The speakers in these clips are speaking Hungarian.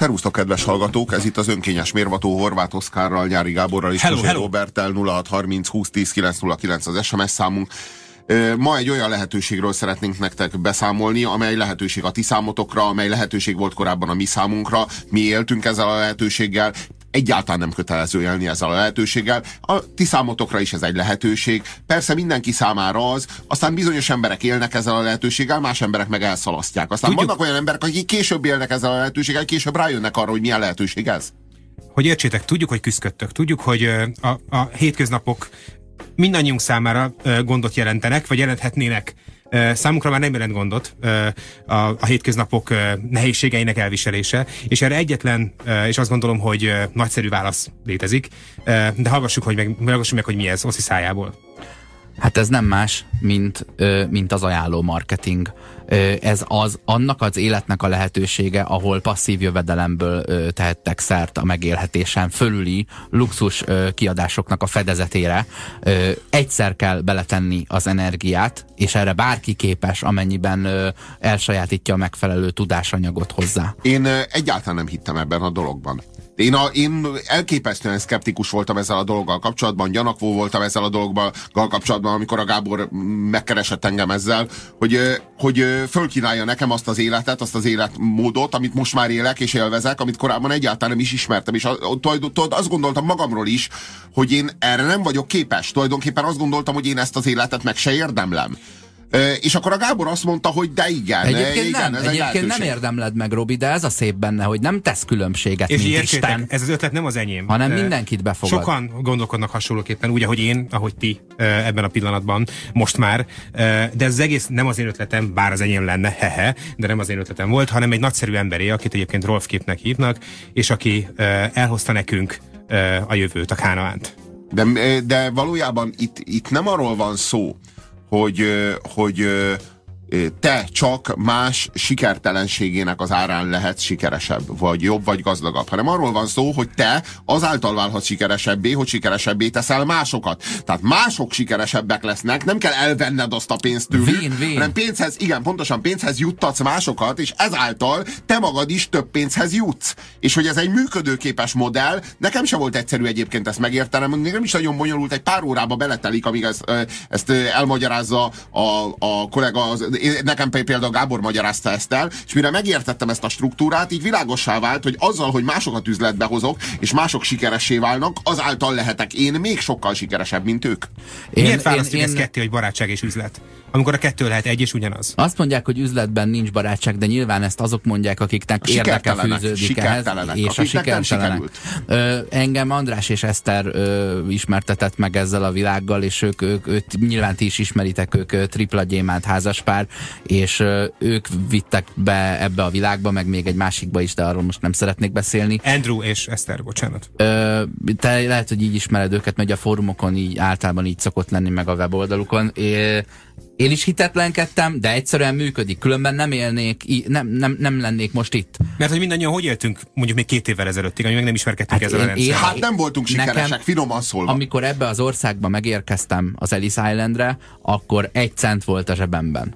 Szervusztok, kedves hallgatók! Ez itt az önkényes mérvató Horváth Oszkárral, Nyári Gáborral és hello, hello. Robertel 0630 2010 909 az SMS számunk. Ma egy olyan lehetőségről szeretnénk nektek beszámolni, amely lehetőség a ti számotokra, amely lehetőség volt korábban a mi számunkra. Mi éltünk ezzel a lehetőséggel, egyáltalán nem kötelező élni ezzel a lehetőséggel. A ti számotokra is ez egy lehetőség. Persze mindenki számára az, aztán bizonyos emberek élnek ezzel a lehetőséggel, más emberek meg elszalasztják. Aztán Tudjuk. vannak olyan emberek, akik később élnek ezzel a lehetőséggel, később rájönnek arra, hogy milyen lehetőség ez. Hogy értsétek, tudjuk, hogy küzdködtök, tudjuk, hogy a, a hétköznapok mindannyiunk számára gondot jelentenek, vagy jelenthetnének Számunkra már nem jelent gondot a, a hétköznapok nehézségeinek elviselése, és erre egyetlen, és azt gondolom, hogy nagyszerű válasz létezik, de hallgassuk, hogy meg, hallgassuk meg, hogy mi ez Oszi szájából. Hát ez nem más, mint, mint az ajánló marketing. Ez az annak az életnek a lehetősége, ahol passzív jövedelemből tehettek szert a megélhetésen fölüli luxus kiadásoknak a fedezetére. Egyszer kell beletenni az energiát, és erre bárki képes, amennyiben elsajátítja a megfelelő tudásanyagot hozzá. Én egyáltalán nem hittem ebben a dologban. Én, a, én elképesztően szkeptikus voltam ezzel a dologgal kapcsolatban, gyanakvó voltam ezzel a dologgal kapcsolatban, amikor a Gábor megkeresett engem ezzel, hogy, hogy fölkínálja nekem azt az életet, azt az életmódot, amit most már élek és élvezek, amit korábban egyáltalán nem is ismertem, és azt gondoltam magamról is, hogy én erre nem vagyok képes. Tulajdonképpen azt gondoltam, hogy én ezt az életet meg se érdemlem. És akkor a Gábor azt mondta, hogy de igen. Egyébként igen, nem, ez egyébként nem érdemled meg, Robi, de ez a szép benne, hogy nem tesz különbséget, és mint értsétek, Isten. ez az ötlet nem az enyém. Hanem mindenkit befogad. Sokan gondolkodnak hasonlóképpen, úgy, ahogy én, ahogy ti ebben a pillanatban, most már. De ez az egész nem az én ötletem, bár az enyém lenne, hehe, de nem az én ötletem volt, hanem egy nagyszerű emberé, akit egyébként Rolf Képnek hívnak, és aki elhozta nekünk a jövőt, a Kánaánt. De, de valójában itt, itt nem arról van szó, hogy, hogy te csak más sikertelenségének az árán lehetsz sikeresebb, vagy jobb, vagy gazdagabb, hanem arról van szó, hogy te azáltal válhatsz sikeresebbé, hogy sikeresebbé teszel másokat. Tehát mások sikeresebbek lesznek, nem kell elvenned azt a pénzt tőlük, vén, vén. hanem pénzhez, igen, pontosan pénzhez juttatsz másokat, és ezáltal te magad is több pénzhez jutsz. És hogy ez egy működőképes modell, nekem sem volt egyszerű egyébként ezt megértenem, nem is nagyon bonyolult, egy pár órába beletelik, amíg ezt, ezt elmagyarázza a, a kollega az nekem például Gábor magyarázta ezt el, és mire megértettem ezt a struktúrát, így világossá vált, hogy azzal, hogy másokat üzletbe hozok, és mások sikeressé válnak, azáltal lehetek én még sokkal sikeresebb, mint ők. Én, Miért választjuk én, ezt ketté, hogy barátság és üzlet? Amikor a kettő lehet egy és ugyanaz. Azt mondják, hogy üzletben nincs barátság, de nyilván ezt azok mondják, akiknek érdeke fűződik ehhez, és a sikertelenek. Ö, engem András és Eszter ö, ismertetett meg ezzel a világgal, és ők, ők, ők nyilván ti is ismeritek, ők tripla gyémánt házaspár, és ők vittek be ebbe a világba, meg még egy másikba is, de arról most nem szeretnék beszélni. Andrew és Eszter, bocsánat. Ö, te lehet, hogy így ismered őket, mert a fórumokon így általában így szokott lenni, meg a weboldalukon. É, én is hitetlenkedtem, de egyszerűen működik. Különben nem élnék, nem, nem, nem lennék most itt. Mert hogy mindannyian hogy éltünk mondjuk még két évvel ezelőttig, amíg nem ismerkedtünk hát ezzel én, a én, Hát nem voltunk sikeresek, nekem, finoman szólva. Amikor ebbe az országba megérkeztem az Ellis Islandre, akkor egy cent volt a zsebemben.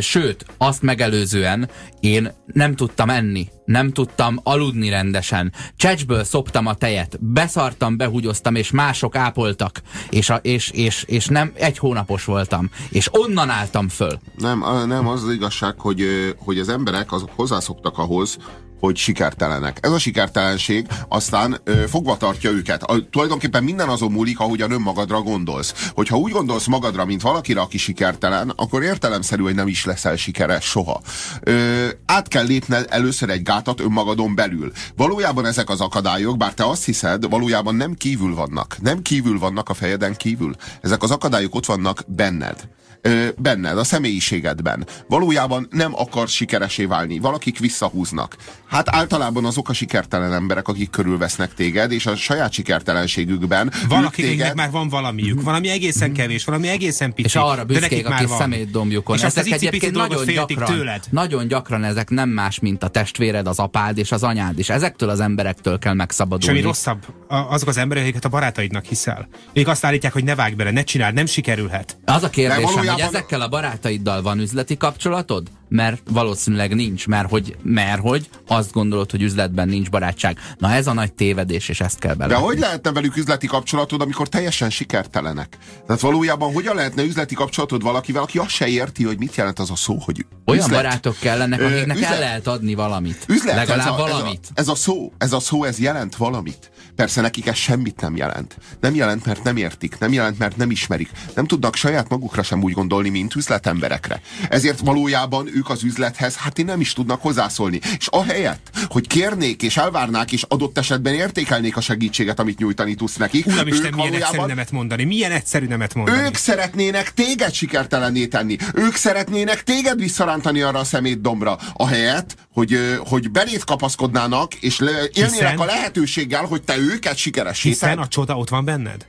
Sőt, azt megelőzően én nem tudtam enni, nem tudtam aludni rendesen. Csecsből szoptam a tejet, beszartam, behúgyoztam, és mások ápoltak, és, a, és, és, és nem egy hónapos voltam, és onnan álltam föl. Nem, nem az az igazság, hogy, hogy az emberek azok hozzászoktak ahhoz, hogy sikertelenek. Ez a sikertelenség aztán ö, fogva tartja őket. A, tulajdonképpen minden azon múlik, ahogyan önmagadra gondolsz. Hogyha úgy gondolsz magadra, mint valakire, aki sikertelen, akkor értelemszerű, hogy nem is leszel sikeres soha. Ö, át kell lépned először egy gátat önmagadon belül. Valójában ezek az akadályok, bár te azt hiszed, valójában nem kívül vannak. Nem kívül vannak a fejeden kívül. Ezek az akadályok ott vannak benned ö, benned, a személyiségedben. Valójában nem akarsz sikeresé válni, valakik visszahúznak. Hát általában azok a sikertelen emberek, akik körülvesznek téged, és a saját sikertelenségükben. Valakiknek téged... már van valamiük, valami egészen kevés, valami egészen pici. És arra büszkék, aki szemétdombjukon. És ezek egyébként nagyon gyakran, tőled. nagyon gyakran ezek nem más, mint a testvéred, az apád és az anyád, és ezektől az emberektől kell megszabadulni. És ami rosszabb, azok az emberek, akiket a barátaidnak hiszel. Ők azt állítják, hogy ne vágj bele, ne csináld, nem sikerülhet. Az a kérdésem, hogy ezekkel a barátaiddal van üzleti kapcsolatod? mert valószínűleg nincs, mert hogy, mert hogy azt gondolod, hogy üzletben nincs barátság. Na ez a nagy tévedés, és ezt kell bele. De hogy lehetne velük üzleti kapcsolatod, amikor teljesen sikertelenek? Tehát valójában hogyan lehetne üzleti kapcsolatod valakivel, aki azt se érti, hogy mit jelent az a szó, hogy Olyan üzlet. barátok kellenek, akiknek üzlet. el lehet adni valamit. Üzlet, Legalább ez a, valamit. Ez a, ez a szó, ez a szó, ez jelent valamit. Persze nekik ez semmit nem jelent. Nem jelent, mert nem értik, nem jelent, mert nem ismerik. Nem tudnak saját magukra sem úgy gondolni, mint üzletemberekre. Ezért valójában ők az üzlethez, hát én nem is tudnak hozzászólni. És ahelyett, hogy kérnék és elvárnák, és adott esetben értékelnék a segítséget, amit nyújtani tudsz nekik. Uram Isten, milyen egyszerű nemet mondani. Milyen egyszerű nemet mondani. Ők szeretnének téged sikertelenné tenni. Ők szeretnének téged visszarántani arra a szemét dombra. Ahelyett, hogy, hogy belét kapaszkodnának, és élnének Hiszen... a lehetőséggel, hogy te őket sikeressé Hiszen a csoda ott van benned?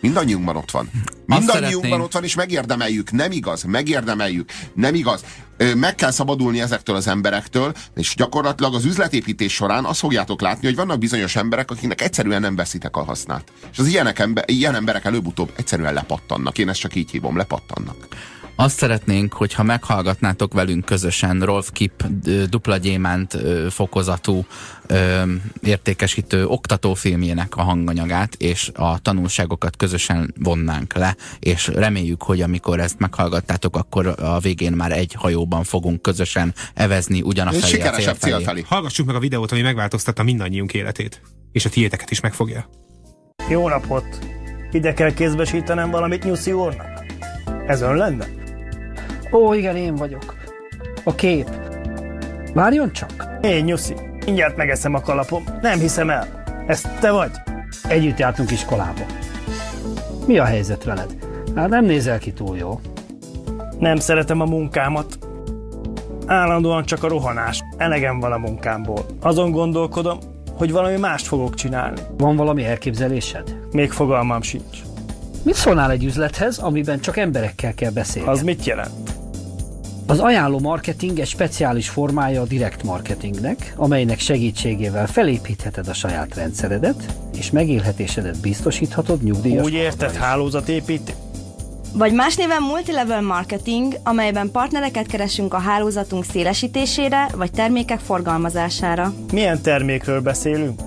Mindannyiunkban ott van. Mindannyiunkban ott van, és megérdemeljük. Nem igaz, megérdemeljük. Nem igaz. Meg kell szabadulni ezektől az emberektől, és gyakorlatilag az üzletépítés során azt fogjátok látni, hogy vannak bizonyos emberek, akiknek egyszerűen nem veszitek a hasznát. És az ilyenek ember, ilyen emberek előbb-utóbb egyszerűen lepattannak. Én ezt csak így hívom, lepattannak. Azt szeretnénk, hogyha meghallgatnátok velünk közösen Rolf Kip dupla gyémánt fokozatú értékesítő oktatófilmjének a hanganyagát, és a tanulságokat közösen vonnánk le, és reméljük, hogy amikor ezt meghallgattátok, akkor a végén már egy hajóban fogunk közösen evezni ugyanafelé a cél felé. felé. Hallgassuk meg a videót, ami megváltoztatta mindannyiunk életét, és a tiéteket is megfogja. Jó napot! Ide kell kézbesítenem valamit Nyuszi úrnak? Ez ön lenne? Ó, igen, én vagyok. A kép. Várjon csak. Én, Nyuszi. Mindjárt megeszem a kalapom. Nem hiszem el. Ez te vagy? Együtt jártunk iskolába. Mi a helyzet veled? Hát nem nézel ki túl jó. Nem szeretem a munkámat. Állandóan csak a rohanás. Elegem van a munkámból. Azon gondolkodom, hogy valami mást fogok csinálni. Van valami elképzelésed? Még fogalmam sincs. Mit szólnál egy üzlethez, amiben csak emberekkel kell beszélni? Az mit jelent? Az ajánló marketing egy speciális formája a direkt marketingnek, amelynek segítségével felépítheted a saját rendszeredet, és megélhetésedet biztosíthatod nyugdíjas Úgy érted hálózatépítés? Vagy más néven multilevel marketing, amelyben partnereket keresünk a hálózatunk szélesítésére, vagy termékek forgalmazására. Milyen termékről beszélünk?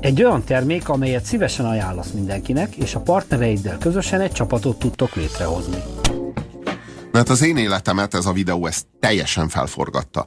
Egy olyan termék, amelyet szívesen ajánlasz mindenkinek, és a partnereiddel közösen egy csapatot tudtok létrehozni. Mert az én életemet ez a videó ezt teljesen felforgatta.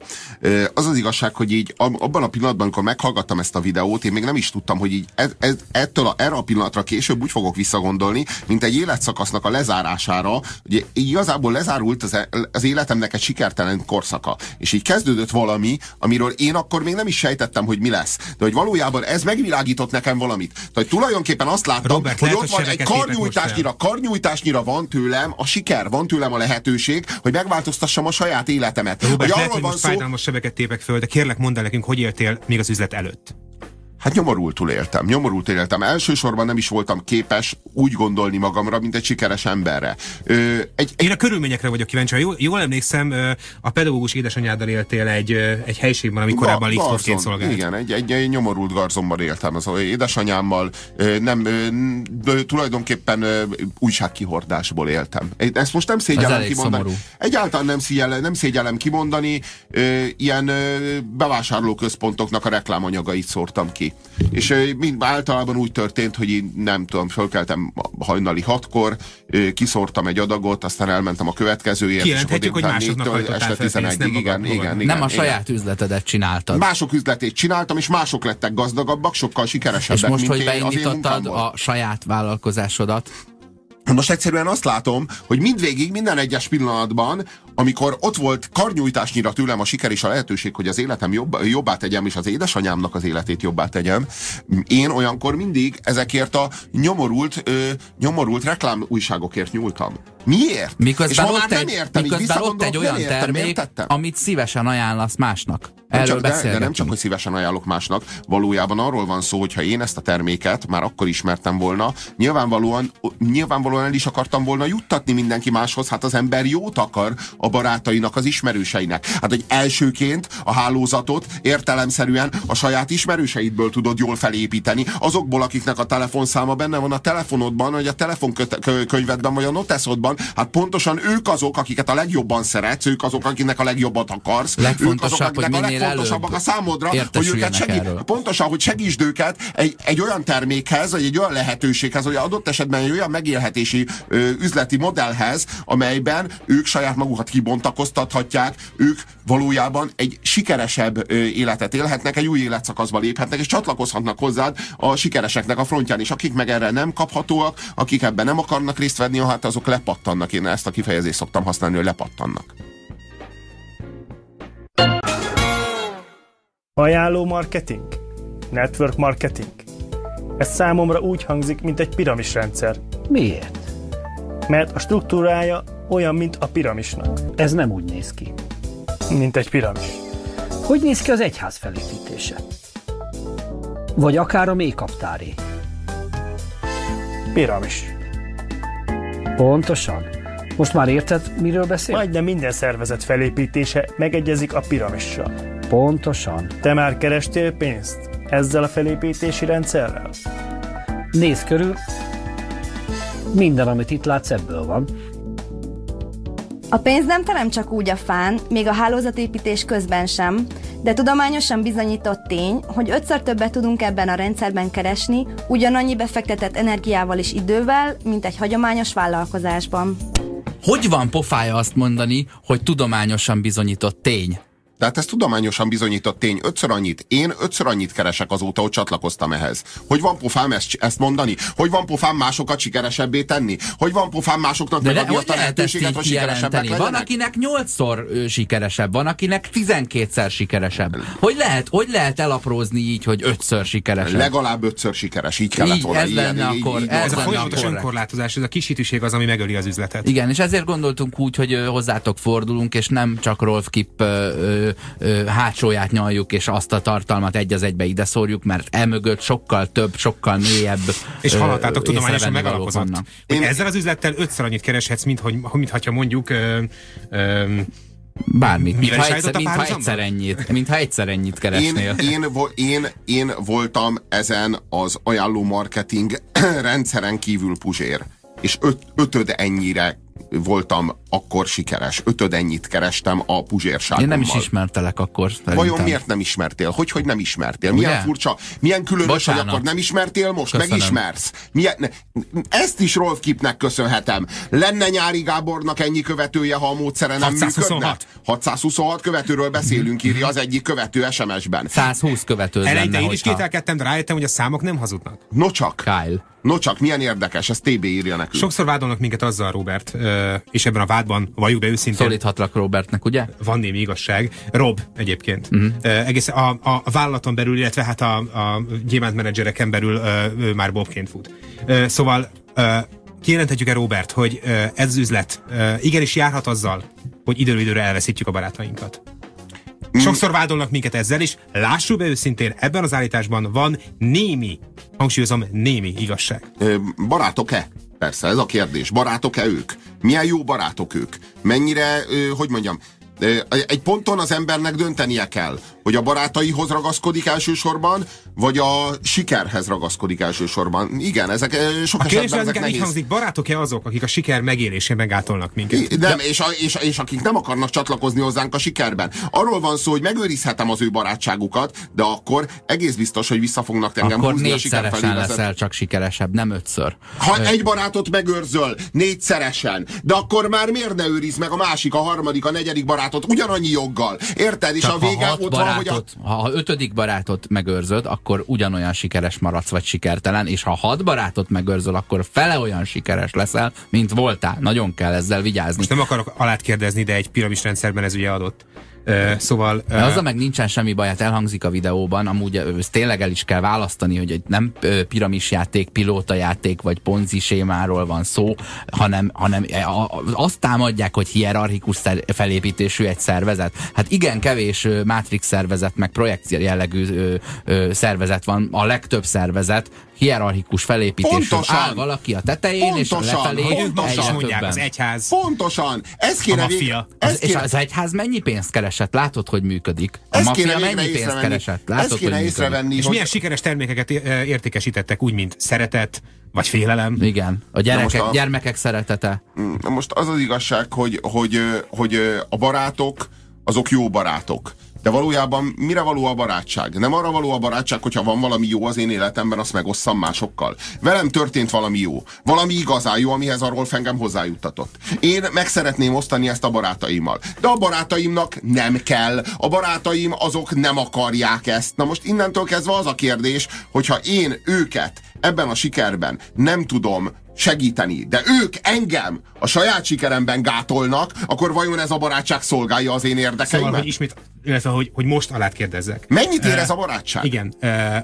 Az az igazság, hogy így abban a pillanatban, amikor meghallgattam ezt a videót, én még nem is tudtam, hogy így ez, ez, ettől a, erre a pillanatra később úgy fogok visszagondolni, mint egy életszakasznak a lezárására. Ugye igazából lezárult az, e, az életemnek egy sikertelen korszaka. És így kezdődött valami, amiről én akkor még nem is sejtettem, hogy mi lesz. De hogy valójában ez megvilágított nekem valamit. Tehát tulajdonképpen azt láttam, Robert, hogy lehet, ott van egy karnyújtásnyira, karnyújtásnyira van tőlem a siker, van tőlem a lehetőség, hogy megváltoztassam a saját életemet. Robert, hogy lehet, arról hogy van szó... fájdalmas sebeket tépek föl, de kérlek mondd el nekünk, hogy éltél még az üzlet előtt. Hát nyomorultul éltem, nyomorultul éltem. Elsősorban nem is voltam képes úgy gondolni magamra, mint egy sikeres emberre. Ö, egy, Én a körülményekre vagyok kíváncsi. Jól, jól emlékszem, a pedagógus édesanyáddal éltél egy, egy helységben, amikor korábban liftként szolgált. Igen, egy, egy, egy nyomorult garzomban éltem. Az édesanyámmal nem, tulajdonképpen újságkihordásból éltem. Ezt most nem szégyellem kimondani. Szomorú. Egyáltalán nem szégyellem, nem szégyellem kimondani. Ilyen bevásárlóközpontoknak a reklámanyagait szórtam ki. És mind, általában úgy történt, hogy én nem tudom, fölkeltem hajnali hatkor, kiszórtam egy adagot, aztán elmentem a következőért. Kijelenthetjük, hogy másoknak este 11 igen, igen, igen, igen, Nem a saját igen. üzletedet csináltad. Mások üzletét csináltam, és mások lettek gazdagabbak, sokkal sikeresebbek, És most, mint hogy beindítottad a saját vállalkozásodat, most egyszerűen azt látom, hogy mindvégig, minden egyes pillanatban, amikor ott volt karnyújtásnyira tőlem a siker és a lehetőség, hogy az életem jobb, jobbá tegyem, és az édesanyámnak az életét jobbá tegyem, én olyankor mindig ezekért a nyomorult, ö, nyomorult reklám újságokért nyúltam. Miért? Miközben és ott, egy, értem, miközben ott egy olyan termék, amit szívesen ajánlasz másnak. Erről csak, de, de nem csak, hogy szívesen ajánlok másnak, valójában arról van szó, hogy ha én ezt a terméket már akkor ismertem volna, nyilvánvalóan, nyilvánvalóan el is akartam volna juttatni mindenki máshoz, hát az ember jót akar a barátainak, az ismerőseinek. Hát, hogy elsőként a hálózatot értelemszerűen a saját ismerőseidből tudod jól felépíteni, azokból, akiknek a telefonszáma benne van a telefonodban, vagy a telefonkönyvedben, vagy a noteszodban, hát pontosan ők azok, akiket a legjobban szeretsz, ők azok, akiknek a legjobbat akarsz, ők azok, akiknek a legfontosabbak a számodra, hogy őket segít, pontosan, hogy segítsd őket egy, egy olyan termékhez, vagy egy olyan lehetőséghez, vagy adott esetben egy olyan megélhetési ö, üzleti modellhez, amelyben ők saját magukat kibontakoztathatják, ők valójában egy sikeresebb életet élhetnek, egy új életszakaszba léphetnek, és csatlakozhatnak hozzád a sikereseknek a frontján, és akik meg erre nem kaphatóak, akik ebben nem akarnak részt venni, hát azok lepattannak. Én ezt a kifejezést szoktam használni, hogy lepattannak. Ajánló marketing? Network marketing? Ez számomra úgy hangzik, mint egy piramisrendszer, Miért? mert a struktúrája olyan, mint a piramisnak. Ez nem úgy néz ki. Mint egy piramis. Hogy néz ki az egyház felépítése? Vagy akár a mélykaptáré? Piramis. Pontosan. Most már érted, miről beszél? Majdnem minden szervezet felépítése megegyezik a piramissal. Pontosan. Te már kerestél pénzt ezzel a felépítési rendszerrel? Nézd körül, minden, amit itt látsz, ebből van. A pénz nem terem csak úgy a fán, még a hálózatépítés közben sem, de tudományosan bizonyított tény, hogy ötször többet tudunk ebben a rendszerben keresni, ugyanannyi befektetett energiával és idővel, mint egy hagyományos vállalkozásban. Hogy van pofája azt mondani, hogy tudományosan bizonyított tény? Tehát ez tudományosan bizonyított tény. Ötször annyit. Én ötször annyit keresek azóta, hogy csatlakoztam ehhez. Hogy van pofám ezt, ezt mondani? Hogy van pofám másokat sikeresebbé tenni? Hogy van pofám másoknak De megadni azt a lehetőséget, hogy sikeresebbek kijelenteni? Van, legyenek? akinek nyolcszor sikeresebb, van, akinek tizenkétszer sikeresebb. Hogy lehet, hogy lehet elaprózni így, hogy ötször sikeresebb? Legalább ötször sikeres. Így kellett Így, volna. ez Ilyen, lenne így- akkor, így- ez Ez a folyamatos önkorlátozás, ez a kisítőség az, ami megöli az üzletet. Igen, és ezért gondoltunk úgy, hogy hozzátok fordulunk, és nem csak Rolf Kipp ö, ö, hátsóját nyaljuk, és azt a tartalmat egy az egybe ide szórjuk, mert emögött sokkal több, sokkal mélyebb És hallottátok, tudományosan megalapozott. vannak. Hogy Én- ezzel az üzlettel ötször annyit kereshetsz, mint hogy, mint ha mondjuk ö, ö, Bármit, mintha egyszer, mintha párhuzamban? egyszer ennyit, mintha egyszer ennyit Én, keresnél. én, vo- én, én voltam ezen az ajánló marketing rendszeren kívül puzsér. És öt, ötöd ennyire voltam akkor sikeres. Ötöd ennyit kerestem a puzsérságommal. Én nem is ismertelek akkor. Szerintem. Vajon miért nem ismertél? Hogy, hogy nem ismertél? Milyen Ugye? furcsa, milyen különös, Bocsánat. hogy akkor nem ismertél, most Köszönöm. megismersz. Milyen, ne, ezt is Rolf Kipnek köszönhetem. Lenne Nyári Gábornak ennyi követője, ha a módszere nem 626. működne? 626 követőről beszélünk, írja az egyik követő SMS-ben. 120 követő lenne, eleinte én is kételkedtem, de rájöttem, hogy a számok nem hazudnak. No csak, Kyle. no csak, milyen érdekes, ez TB írja nekünk. Sokszor vádolnak minket azzal, Robert, és ebben a vádban, valljuk be őszintén, Szólíthatlak Robertnek, ugye? van némi igazság. Rob egyébként. Uh-huh. egész a, a, a vállalaton belül, illetve hát a, a gyémánt menedzsereken belül uh, ő már Bobként fut. Uh, szóval uh, kijelenthetjük-e Robert, hogy uh, ez az üzlet uh, igenis járhat azzal, hogy időről időre elveszítjük a barátainkat. Sokszor vádolnak minket ezzel, és lássuk be őszintén, ebben az állításban van némi, hangsúlyozom, némi igazság. Barátok-e? Persze, ez a kérdés. Barátok-e ők? Milyen jó barátok ők? Mennyire, hogy mondjam, egy ponton az embernek döntenie kell, hogy a barátaihoz ragaszkodik elsősorban, vagy a sikerhez ragaszkodik elsősorban. Igen, ezek ö, sok A esetben ezek nehéz. hangzik, barátok-e azok, akik a siker megélésében gátolnak minket? Nem, és, a, és, és akik nem akarnak csatlakozni hozzánk a sikerben. Arról van szó, hogy megőrizhetem az ő barátságukat, de akkor egész biztos, hogy vissza fognak engem Akkor húzni a siker felé vezet- leszel csak sikeresebb, nem ötször. Ha egy barátot megőrzöl négyszeresen, de akkor már miért ne őriz meg a másik, a harmadik, a negyedik barátot ugyanannyi joggal? Érted? És Csak a ha vége hat ott van, hogy a... barátot, ha ötödik barátot megőrzöd, akkor ugyanolyan sikeres maradsz, vagy sikertelen, és ha hat barátot megőrzöl, akkor fele olyan sikeres leszel, mint voltál. Nagyon kell ezzel vigyázni. Most nem akarok alát kérdezni, de egy piramis rendszerben ez ugye adott. Szóval... De azzal meg nincsen semmi baj, hát elhangzik a videóban, amúgy ez tényleg el is kell választani, hogy egy nem piramisjáték, pilótajáték vagy ponzi sémáról van szó, hanem, hanem azt támadják, hogy hierarchikus felépítésű egy szervezet. Hát igen, kevés Matrix szervezet, meg projekció jellegű szervezet van, a legtöbb szervezet hierarchikus felépítésű áll valaki a tetején, pontosan, és lefelé pontosan, mondják, az egyház. Pontosan, ez kéne a maffia. Ez az, kéne... És az egyház mennyi pénzt keresett? Látod, hogy működik. A ez maffia mennyi pénzt keresett? Látod, ezt kéne hogy észrevenni. És hogy... milyen sikeres termékeket értékesítettek, úgy, mint szeretet, vagy félelem. Igen, a gyerekek, a, gyermekek szeretete. Na most az az igazság, hogy, hogy, hogy a barátok, azok jó barátok. De valójában mire való a barátság? Nem arra való a barátság, hogyha van valami jó az én életemben, azt megosszam másokkal. Velem történt valami jó. Valami igazán jó, amihez arról engem hozzájuttatott. Én meg szeretném osztani ezt a barátaimmal. De a barátaimnak nem kell. A barátaim azok nem akarják ezt. Na most innentől kezdve az a kérdés, hogyha én őket ebben a sikerben nem tudom segíteni, de ők engem a saját sikeremben gátolnak, akkor vajon ez a barátság szolgálja az én érdekeimet? Szóval, hogy ismét, illetve hogy, hogy most alá kérdezzek. Mennyit ér ez a barátság? Igen.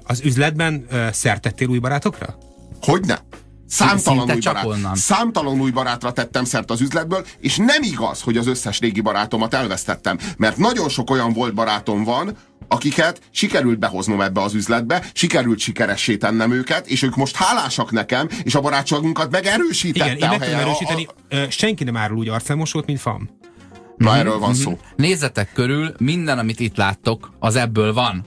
Az üzletben szertettél új barátokra? Hogyne. Számtalan új, barát, számtalan új barátra tettem szert az üzletből, és nem igaz, hogy az összes régi barátomat elvesztettem, mert nagyon sok olyan volt barátom van, akiket sikerült behoznom ebbe az üzletbe, sikerült sikeressé tennem őket, és ők most hálásak nekem, és a barátságunkat megerősítette. Igen, én meg tudom erősíteni, a, a... senki nem árul úgy arcfelmosót, mint fam. Na, erről van szó. Nézzetek körül, minden, amit itt láttok, az ebből van.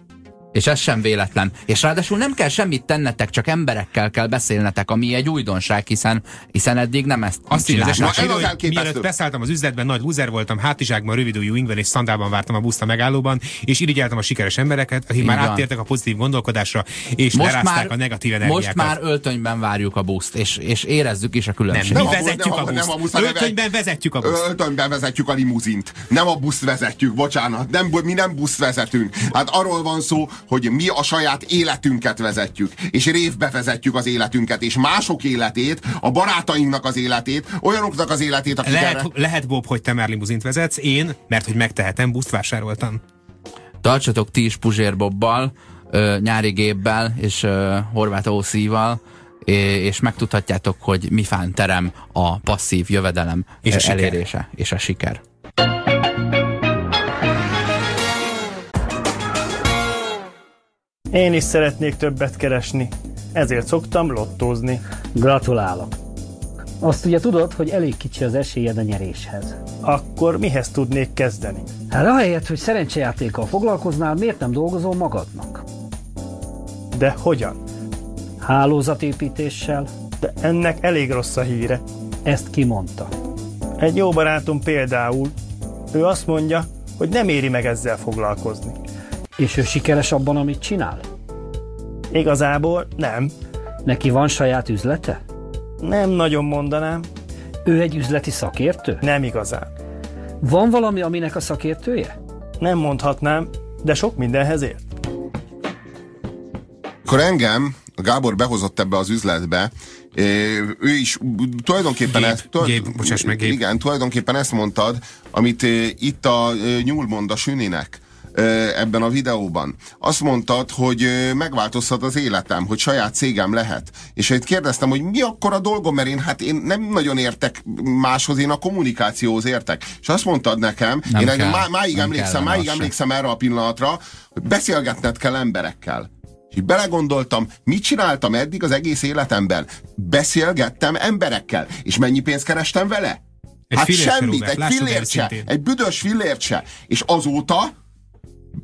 És ez sem véletlen. És ráadásul nem kell semmit tennetek, csak emberekkel kell beszélnetek, ami egy újdonság, hiszen, hiszen eddig nem ezt Azt csinálták. hogy mielőtt beszálltam az üzletben, nagy loser voltam, hátizsákban, rövidújú ingben és szandálban vártam a buszt a megállóban, és irigyeltem a sikeres embereket, akik már áttértek a pozitív gondolkodásra, és most már, a negatív energiákat. Most már öltönyben várjuk a buszt, és, és érezzük is a különbséget. Nem, mi nem vezetjük a, buszt. Nem a buszt. Öltönyben vezetjük a buszt. Öltönyben vezetjük a limuzint. Nem a buszt vezetjük, bocsánat. Nem, mi nem buszt vezetünk. Hát arról van szó, hogy mi a saját életünket vezetjük, és révbe vezetjük az életünket, és mások életét, a barátainknak az életét, olyanoknak az életét, akik lehet, erre... lehet Bob, hogy te már limuzint vezetsz, én, mert hogy megtehetem, buszt vásároltam. Tartsatok ti is Puzsér Bobbal, nyári géppel és Horváth Ószíval, és megtudhatjátok, hogy mi fán terem a passzív jövedelem és a elérése siker. és a siker. Én is szeretnék többet keresni, ezért szoktam lottózni. Gratulálok! Azt ugye tudod, hogy elég kicsi az esélyed a nyeréshez. Akkor mihez tudnék kezdeni? Hát ahelyett, hogy szerencsejátékkal foglalkoznál, miért nem dolgozol magadnak? De hogyan? Hálózatépítéssel. De ennek elég rossz a híre. Ezt kimondta. Egy jó barátom például, ő azt mondja, hogy nem éri meg ezzel foglalkozni. És ő sikeres abban, amit csinál? Igazából nem. Neki van saját üzlete? Nem nagyon mondanám. Ő egy üzleti szakértő? Nem igazán. Van valami, aminek a szakértője? Nem mondhatnám, de sok mindenhez ért. Akkor engem Gábor behozott ebbe az üzletbe, ő is tulajdonképpen gép, ezt, gép, bocsáss meg, gép. igen, tulajdonképpen ezt mondtad, amit itt a nyúl mond a süninek ebben a videóban. Azt mondtad, hogy megváltozhat az életem, hogy saját cégem lehet. És itt kérdeztem, hogy mi akkor a dolgom, mert én hát én nem nagyon értek máshoz, én a kommunikációhoz értek. És azt mondtad nekem, nem én kell, má, máig, nem emlékszem, máig emlékszem erre a pillanatra, hogy beszélgetned kell emberekkel. És belegondoltam, mit csináltam eddig az egész életemben? Beszélgettem emberekkel. És mennyi pénzt kerestem vele? Egy hát semmit, egy fillért se, egy büdös fillért se. És azóta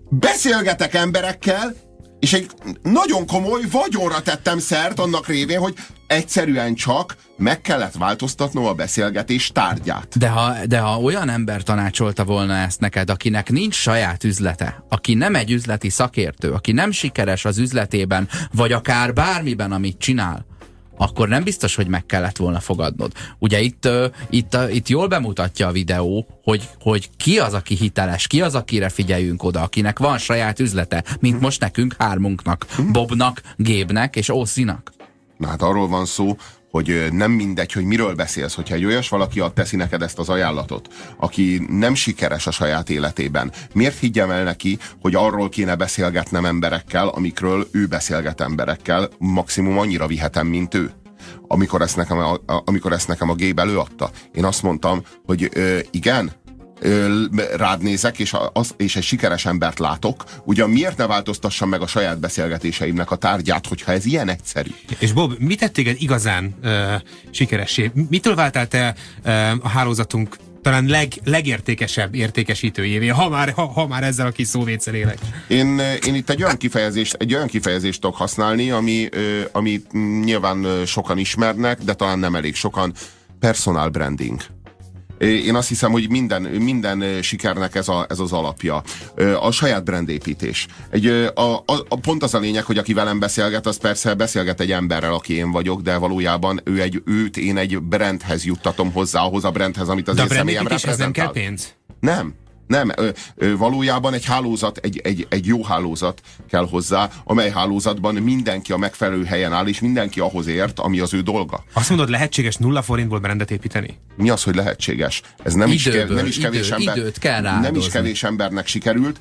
beszélgetek emberekkel, és egy nagyon komoly vagyonra tettem szert annak révén, hogy egyszerűen csak meg kellett változtatnom a beszélgetés tárgyát. De ha, de ha olyan ember tanácsolta volna ezt neked, akinek nincs saját üzlete, aki nem egy üzleti szakértő, aki nem sikeres az üzletében, vagy akár bármiben, amit csinál, akkor nem biztos, hogy meg kellett volna fogadnod. Ugye itt, itt, itt jól bemutatja a videó, hogy, hogy ki az, aki hiteles, ki az, akire figyeljünk oda, akinek van saját üzlete, mint most nekünk hármunknak, Bobnak, Gébnek és Ószinak. Na hát arról van szó, hogy nem mindegy, hogy miről beszélsz, hogyha egy olyas valaki teszi neked ezt az ajánlatot, aki nem sikeres a saját életében, miért higgyem el neki, hogy arról kéne beszélgetnem emberekkel, amikről ő beszélget emberekkel, maximum annyira vihetem, mint ő amikor ezt nekem a, amikor ezt nekem a gép előadta. Én azt mondtam, hogy ö, igen, rád nézek, és, az, és egy sikeres embert látok, ugyan miért ne változtassam meg a saját beszélgetéseimnek a tárgyát, hogyha ez ilyen egyszerű? És Bob, mit tett téged igazán uh, sikeressé? Mitől váltál te uh, a hálózatunk talán leg, legértékesebb értékesítőjévé, ha már, ha, ha már ezzel a kis szóvédszer élek. Én, én itt egy olyan kifejezést, egy olyan kifejezést tudok használni, ami, ami nyilván sokan ismernek, de talán nem elég sokan. Personal branding. Én azt hiszem, hogy minden, minden sikernek ez, a, ez az alapja. A saját brandépítés. Egy, a, a, a, pont az a lényeg, hogy aki velem beszélget, az persze beszélget egy emberrel, aki én vagyok, de valójában ő egy, őt én egy brandhez juttatom hozzá, ahhoz a brandhez, amit az de én személyem reprezentál. nem kell pénz? Nem. Nem, ö, ö, valójában egy hálózat, egy, egy, egy jó hálózat kell hozzá, amely hálózatban mindenki a megfelelő helyen áll, és mindenki ahhoz ért, ami az ő dolga. Azt mondod, lehetséges nulla forintból brandet építeni? Mi az, hogy lehetséges? Ez nem, Időből, is, nem is kevés idő, ember, időt kell nem is kevés embernek sikerült,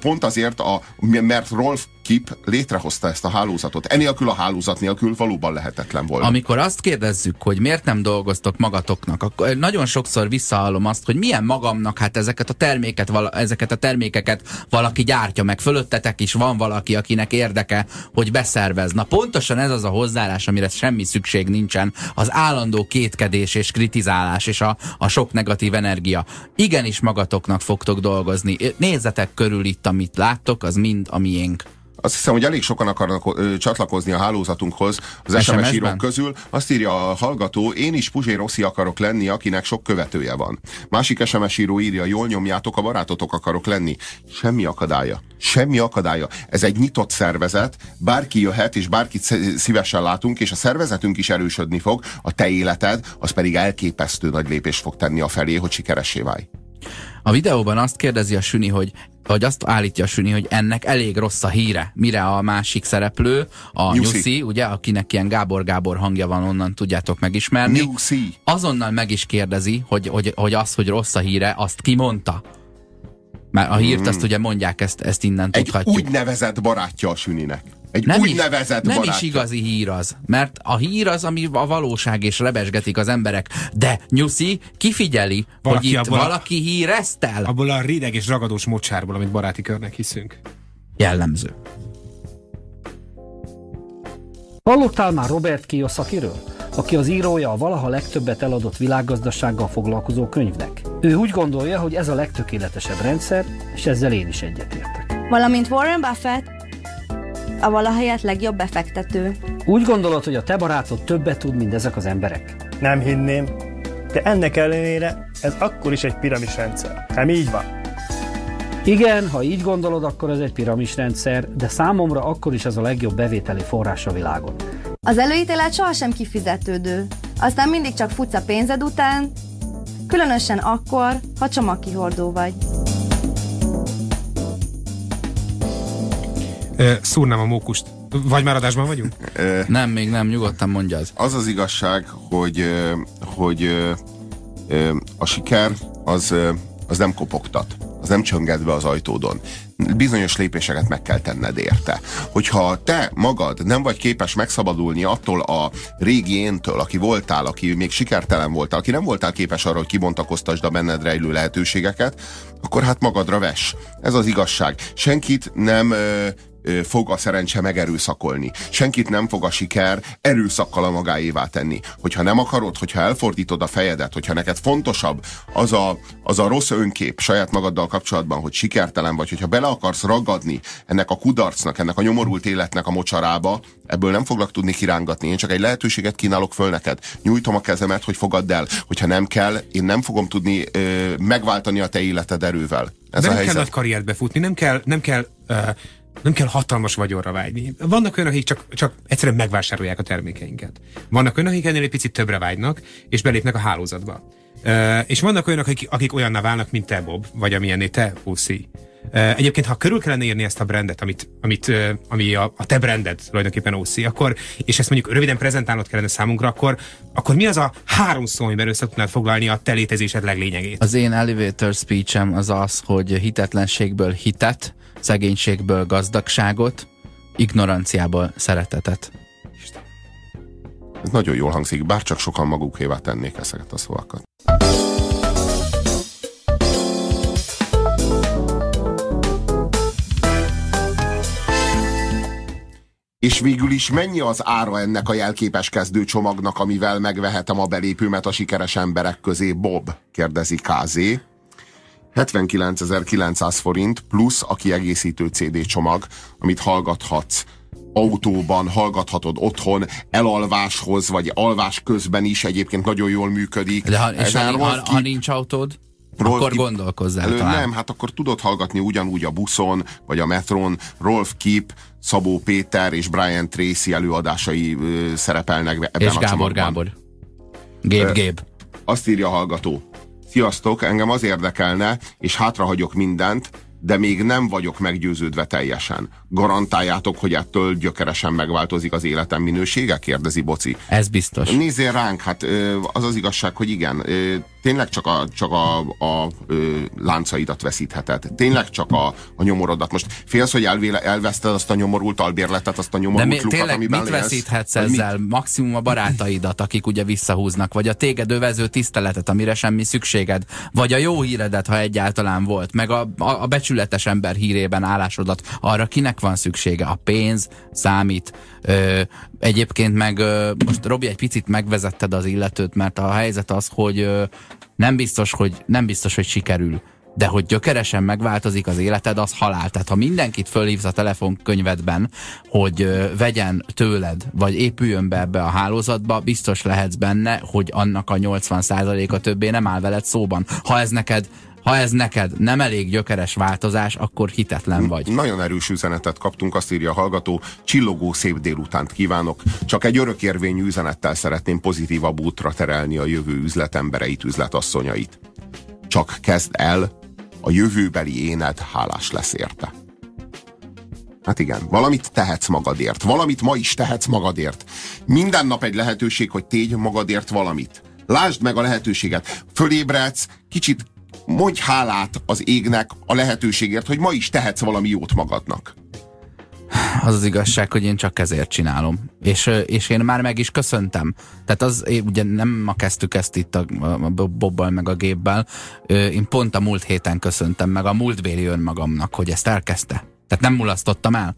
pont azért, a, mert Rolf Kip létrehozta ezt a hálózatot. Enélkül a hálózat nélkül valóban lehetetlen volna. Amikor azt kérdezzük, hogy miért nem dolgoztok magatoknak, akkor nagyon sokszor visszahallom azt, hogy milyen magamnak, hát ezeket a terméket, ezeket a termékeket valaki gyártja meg, fölöttetek is van valaki, akinek érdeke, hogy beszervez. Na pontosan ez az a hozzáállás, amire semmi szükség nincsen, az állandó kétkedés és kritizálás és a, a sok negatív energia. Igenis magatoknak fogtok dolgozni. Nézzetek körül itt, amit láttok, az mind a miénk azt hiszem, hogy elég sokan akarnak ö, csatlakozni a hálózatunkhoz az SMS, SMS írók közül. Azt írja a hallgató, én is Puzsé Rossi akarok lenni, akinek sok követője van. Másik SMS író írja, jól nyomjátok, a barátotok akarok lenni. Semmi akadálya. Semmi akadálya. Ez egy nyitott szervezet, bárki jöhet, és bárkit szívesen látunk, és a szervezetünk is erősödni fog, a te életed, az pedig elképesztő nagy lépés fog tenni a felé, hogy sikeressé válj. A videóban azt kérdezi a Süni, hogy vagy azt állítja a Süni, hogy ennek elég rossz a híre, mire a másik szereplő, a Nyuszi, Nyuszi ugye, akinek ilyen Gábor-Gábor hangja van, onnan tudjátok megismerni. Nyuszi. Azonnal meg is kérdezi, hogy, hogy, hogy az, hogy rossz a híre, azt ki mondta. Mert a hírt mm. azt ugye mondják, ezt, ezt innen Egy tudhatjuk. Egy úgynevezett barátja a Süninek. Egy nem úgynevezett is, Nem barátja. is igazi hír az, mert a hír az, ami a valóság és rebesgetik az emberek. De Nyuszi kifigyeli, valaki hogy itt valaki a, hírezt el. Abból a rideg és ragadós mocsárból, amit baráti körnek hiszünk. Jellemző. Hallottál már Robert Kiyosakiről? aki az írója a valaha legtöbbet eladott világgazdasággal foglalkozó könyvnek. Ő úgy gondolja, hogy ez a legtökéletesebb rendszer, és ezzel én is egyetértek. Valamint Warren Buffett, a valahelyett legjobb befektető. Úgy gondolod, hogy a te barátod többet tud, mint ezek az emberek? Nem hinném, de ennek ellenére ez akkor is egy piramisrendszer. Nem így van? Igen, ha így gondolod, akkor ez egy piramisrendszer, de számomra akkor is ez a legjobb bevételi forrás a világon. Az előítélet sohasem kifizetődő. Aztán mindig csak futsz a pénzed után, különösen akkor, ha csomagkihordó vagy. Szúrnám a mókust. Vagy már adásban vagyunk? nem, még nem, nyugodtan mondja az. Az az igazság, hogy, hogy a siker az, az nem kopogtat, az nem csönget be az ajtódon. Bizonyos lépéseket meg kell tenned érte. Hogyha te magad nem vagy képes megszabadulni attól a régi éntől, aki voltál, aki még sikertelen voltál, aki nem voltál képes arra, hogy kibontakoztasd a benned rejlő lehetőségeket, akkor hát magadra ves. Ez az igazság. Senkit nem fog a szerencse megerőszakolni. Senkit nem fog a siker erőszakkal a magáévá tenni. Hogyha nem akarod, hogyha elfordítod a fejedet, hogyha neked fontosabb az a, az a rossz önkép saját magaddal kapcsolatban, hogy sikertelen vagy, hogyha bele akarsz ragadni ennek a kudarcnak, ennek a nyomorult életnek a mocsarába, ebből nem foglak tudni kirángatni. Én csak egy lehetőséget kínálok föl neked. Nyújtom a kezemet, hogy fogadd el. Hogyha nem kell, én nem fogom tudni ö, megváltani a te életed erővel. Ez De a nem helyzet. kell nagy karriert befutni, nem kell, nem kell uh, nem kell hatalmas vagyonra vágyni. Vannak olyanok, akik csak, csak egyszerűen megvásárolják a termékeinket. Vannak olyanok, akik ennél egy picit többre vágynak, és belépnek a hálózatba. Uh, és vannak olyanok, akik, akik olyanná válnak, mint te, Bob, vagy amilyenné te, Puszi. Uh, egyébként, ha körül kellene írni ezt a brandet, amit, amit, uh, ami a, a te branded tulajdonképpen OC, akkor, és ezt mondjuk röviden prezentálnod kellene számunkra, akkor, akkor mi az a három szó, amiben össze tudnád foglalni a te létezésed leglényegét? Az én elevator speechem az az, hogy hitetlenségből hitet, szegénységből gazdagságot, ignoranciából szeretetet. Ez nagyon jól hangzik, bár csak sokan magukévá tennék ezeket a szavakat. És végül is mennyi az ára ennek a jelképes kezdőcsomagnak, amivel megvehetem a belépőmet a sikeres emberek közé? Bob, kérdezi KZ. 79.900 forint plusz a kiegészítő CD csomag, amit hallgathatsz autóban, hallgathatod otthon, elalváshoz, vagy alvás közben is egyébként nagyon jól működik. De ha, és ha, ha, ha nincs autód? Rolf akkor gondolkozz el talán. Nem, hát akkor tudod hallgatni ugyanúgy a buszon, vagy a metron. Rolf Kip, Szabó Péter és Brian Tracy előadásai ö, szerepelnek ebben és a Gábor csomagban. Gábor. Gép, gép. Azt írja a hallgató. Sziasztok, engem az érdekelne, és hátrahagyok mindent, de még nem vagyok meggyőződve teljesen. Garantáljátok, hogy ettől gyökeresen megváltozik az életem minősége? Kérdezi Boci. Ez biztos. Nézzél ránk, hát az az igazság, hogy igen, tényleg csak a, csak a, a ö, láncaidat veszítheted. Tényleg csak a, a nyomorodat. Most félsz, hogy elvéle, elveszted azt a nyomorult albérletet, azt a De nyomorult mi, lukat, tényleg amiben mit élsz? veszíthetsz ezzel? Maximum a barátaidat, akik ugye visszahúznak, vagy a téged övező tiszteletet, amire semmi szükséged, vagy a jó híredet, ha egyáltalán volt, meg a, a, a becsületes ember hírében állásodat. Arra kinek van szüksége? A pénz számít. Ö, egyébként meg most Robi egy picit megvezetted az illetőt, mert a helyzet az, hogy nem biztos, hogy nem biztos, hogy sikerül. De hogy gyökeresen megváltozik az életed, az halál. Tehát ha mindenkit fölhívsz a telefonkönyvedben, hogy vegyen tőled, vagy épüljön be ebbe a hálózatba, biztos lehetsz benne, hogy annak a 80%-a többé nem áll veled szóban. Ha ez neked ha ez neked nem elég gyökeres változás, akkor hitetlen vagy. Nagyon erős üzenetet kaptunk, azt írja a hallgató, csillogó szép délutánt kívánok. Csak egy örökérvényű üzenettel szeretném pozitívabb útra terelni a jövő üzletembereit, üzletasszonyait. Csak kezd el, a jövőbeli éned hálás lesz érte. Hát igen, valamit tehetsz magadért. Valamit ma is tehetsz magadért. Minden nap egy lehetőség, hogy tégy magadért valamit. Lásd meg a lehetőséget. Fölébredsz, kicsit mondj hálát az égnek a lehetőségért, hogy ma is tehetsz valami jót magadnak. Az az igazság, hogy én csak ezért csinálom. És, és én már meg is köszöntem. Tehát az, ugye nem ma kezdtük ezt itt a, a Bobbal meg a géppel. Én pont a múlt héten köszöntem meg a múltbéli önmagamnak, hogy ezt elkezdte. Tehát nem mulasztottam el.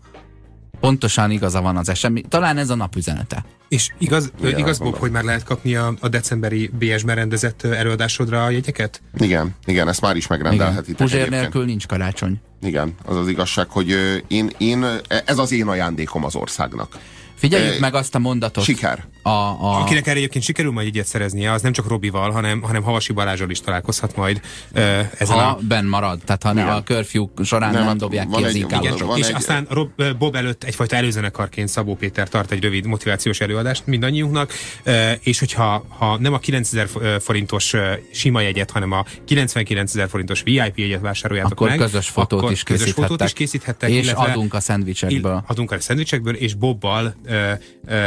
Pontosan igaza van az esemény. Talán ez a napüzenete. És igaz, Igen, igaz Bob, hogy már lehet kapni a, a decemberi BS-ben rendezett előadásodra a jegyeket? Igen, igen, ezt már is megrendelhetitek Puzsér nélkül nincs karácsony. Igen, az az igazság, hogy én, én, ez az én ajándékom az országnak. Figyeljük Ö, meg azt a mondatot. Siker. A, a, Akinek erre egyébként sikerül majd egyet szereznie, az nem csak Robival, hanem, hanem Havasi Balázsral is találkozhat majd ö, ezen ha a... benn marad, tehát ha ne, Igen. a curfew során Nem, nem, hát dobják van ki az egy- ikállót. igen, van és egy- aztán Rob, Bob előtt egyfajta előzenekarként Szabó Péter tart egy rövid motivációs előadást mindannyiunknak, ö, és hogyha ha nem a 9000 forintos sima jegyet, hanem a 99 ezer forintos VIP jegyet vásároljátok Akkor meg, közös fotót akkor is közös fotót is készíthettek. És illetve adunk a szendvicsekből. adunk a szendvicsekből, és Bobbal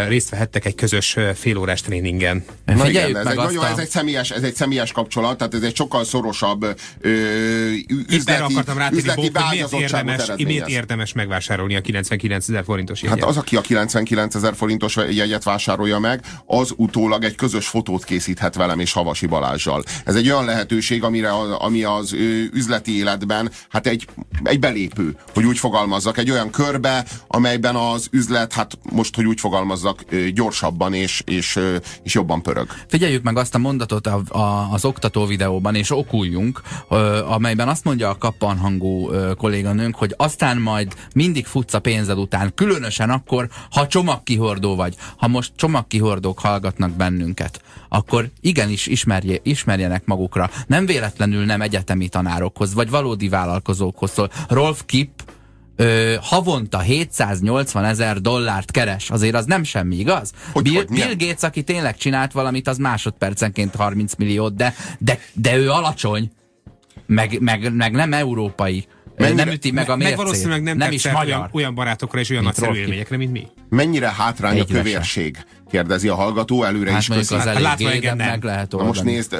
részt vehettek egy közös félórás tréningen. Na Figyeljük igen, ez, egy azt nagyon, a... ez, egy személyes, ez egy személyes kapcsolat, tehát ez egy sokkal szorosabb ö, üzleti, üzleti Bob, hogy miért érdemes, miért érdemes megvásárolni a 99 ezer forintos jegyet. Hát az, aki a 99 ezer forintos jegyet vásárolja meg, az utólag egy közös fotót készíthet velem és Havasi Balázsjal. Ez egy olyan lehetőség, amire, ami az ö, üzleti életben hát egy, egy belépő, hogy úgy fogalmazzak, egy olyan körbe, amelyben az üzlet, hát most, hogy úgy fogalmazzak, gyorsabban és, és, és jobban pörög. Figyeljük meg azt a mondatot a, a, az oktató videóban, és okuljunk, amelyben azt mondja a kappanhangú kolléganőnk, hogy aztán majd mindig futsz a pénzed után, különösen akkor, ha csomagkihordó vagy. Ha most csomagkihordók hallgatnak bennünket, akkor igenis ismerje, ismerjenek magukra. Nem véletlenül nem egyetemi tanárokhoz, vagy valódi vállalkozókhoz szól. Rolf Kipp ö, havonta 780 ezer dollárt keres. Azért az nem semmi, igaz? Hogy- Bill, hogy milyen? Bill Gates, aki tényleg csinált valamit, az másodpercenként 30 milliót, de, de, de ő alacsony, meg, meg, meg nem európai. Mennyire- nem üti meg a Meg mércét. valószínűleg nem, nem is magyar. olyan, olyan barátokra és olyan Mint nagyszerű élményekre, mint mi. Mennyire hátrány a kövérség? Kérdezi a hallgató, előre Hát is köszi. az Hát látva eléggé, de engem nem. meg lehet Na oldani. most nézd,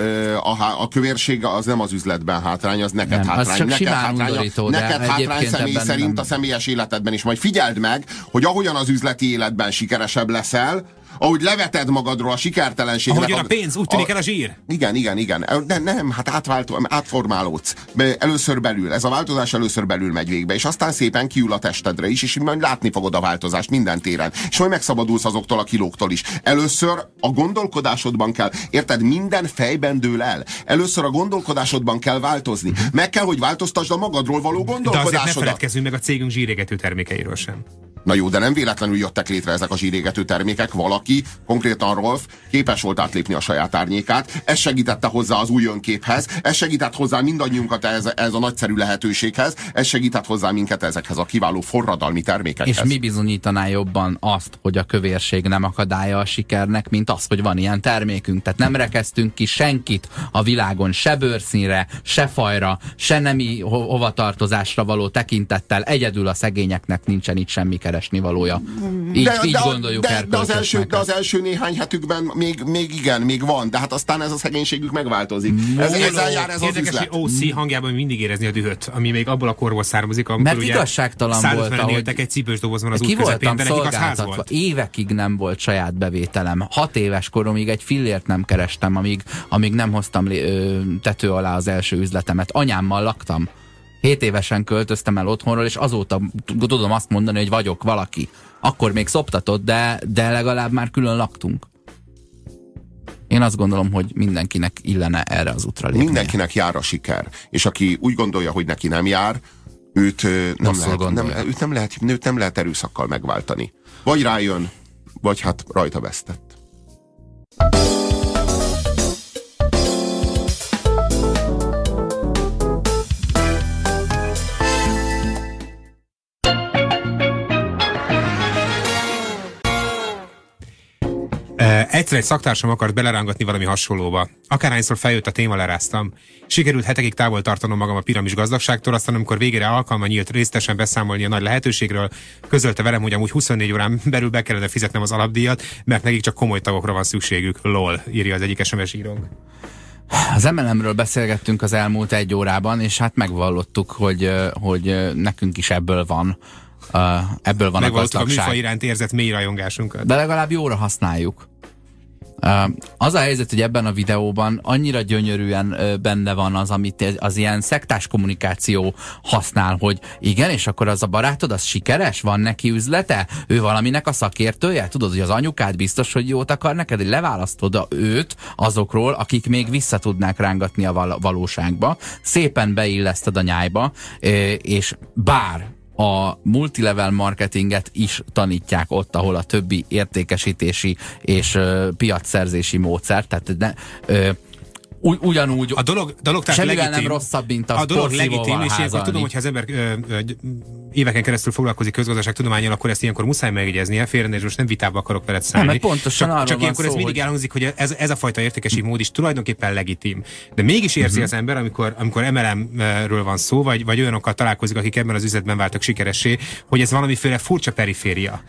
a, a kövérség az nem az üzletben hátrány, az neked Nem, az hátrány. csak neked simán hátrány, undorító, de neked hátrány személy szerint nem- a személyes életedben is. Majd figyeld meg, hogy ahogyan az üzleti életben sikeresebb leszel, ahogy leveted magadról a sikertelenségnek. Ahogy jön a pénz, úgy tűnik el a zsír. Igen, igen, igen. Nem, nem hát átváltó, átformálódsz. Először belül. Ez a változás először belül megy végbe, és aztán szépen kiül a testedre is, és majd látni fogod a változást minden téren. És majd megszabadulsz azoktól a kilóktól is. Először a gondolkodásodban kell, érted, minden fejben dől el. Először a gondolkodásodban kell változni. Meg kell, hogy változtasd a magadról való De azért ne gondolkodásodat. feledkezzünk meg a cégünk zsírégető termékeiről sem. Na jó, de nem véletlenül jöttek létre ezek a zsírégető termékek. Valaki, konkrétan Rolf, képes volt átlépni a saját árnyékát. Ez segítette hozzá az új önképhez. Ez segített hozzá mindannyiunkat ez, ez a nagyszerű lehetőséghez. Ez segített hozzá minket ezekhez a kiváló forradalmi termékekhez. És mi bizonyítaná jobban azt, hogy a kövérség nem akadálya a sikernek, mint az, hogy van ilyen termékünk. Tehát nem rekeztünk ki senkit a világon, se bőrszínre, se fajra, se nemi ho- hovatartozásra való tekintettel. Egyedül a szegényeknek nincsen itt semmi keresni valója. Így, így a- gondoljuk de, de, az első, de az első néhány hetükben még, még igen, még van, de hát aztán ez a szegénységük megváltozik. Ez, ezzel jár ez az Érdekes, üzlet. hogy OC hangjában mindig érezni a dühöt, ami még abból a korból származik, amikor Mert ugye igazságtalan volt, 150-en ahogy- éltek egy cipős dobozban az út közepén, de nekik az ház szolgáltatva. volt. Évekig nem volt saját bevételem. Hat éves koromig egy fillért nem kerestem, amíg, amíg nem hoztam tető alá az első üzletemet. Anyámmal laktam. Hét évesen költöztem el otthonról, és azóta tudom azt mondani, hogy vagyok valaki. Akkor még szoptatott, de, de legalább már külön laktunk. Én azt gondolom, hogy mindenkinek illene erre az útra lépni. Mindenkinek jár a siker. És aki úgy gondolja, hogy neki nem jár, őt nem, Rosszul lehet, nem, gondolja. őt nem, lehet, őt nem lehet erőszakkal megváltani. Vagy rájön, vagy hát rajta vesztett. Egyszer egy szaktársam akart belerángatni valami hasonlóba. Akárhányszor feljött a téma, leráztam. Sikerült hetekig távol tartanom magam a piramis gazdagságtól, aztán amikor végére alkalma nyílt részletesen beszámolni a nagy lehetőségről, közölte velem, hogy amúgy 24 órán belül be kellene fizetnem az alapdíjat, mert nekik csak komoly tagokra van szükségük. LOL, írja az egyik SMS írónk. Az MLM-ről beszélgettünk az elmúlt egy órában, és hát megvallottuk, hogy, hogy nekünk is ebből van. Ebből van a Megvallottuk a műfaj gazdagság. iránt érzett mély rajongásunkat. De legalább jóra használjuk. Az a helyzet, hogy ebben a videóban annyira gyönyörűen benne van az, amit az ilyen szektás kommunikáció használ, hogy igen, és akkor az a barátod, az sikeres, van neki üzlete, ő valaminek a szakértője, tudod, hogy az anyukád biztos, hogy jót akar neked, hogy leválasztod őt azokról, akik még vissza tudnák rángatni a val- valóságba, szépen beilleszted a nyájba, és bár a multilevel marketinget is tanítják ott, ahol a többi értékesítési és ö, piacszerzési módszer, tehát ne, ö, ugy, ugyanúgy A dolog, dolog tehát semmivel legitim, nem rosszabb, mint a, a dolog legitim, és ilyenkor tudom, hogyha az ember ö, ö, éveken keresztül foglalkozik közgazdaságtudományjal, akkor ezt ilyenkor muszáj megjegyeznie. Félre és most nem vitába akarok veled szállni. mert pontosan csak, arról csak van ilyenkor ez szó, mindig hogy- elhangzik, hogy ez, ez a fajta értékesi mód is tulajdonképpen legitim. De mégis érzi Mhm. az ember, amikor, amikor MLM-ről van szó, vagy, vagy olyanokkal találkozik, akik ebben az üzletben váltak sikeressé, hogy ez valamiféle furcsa periféria.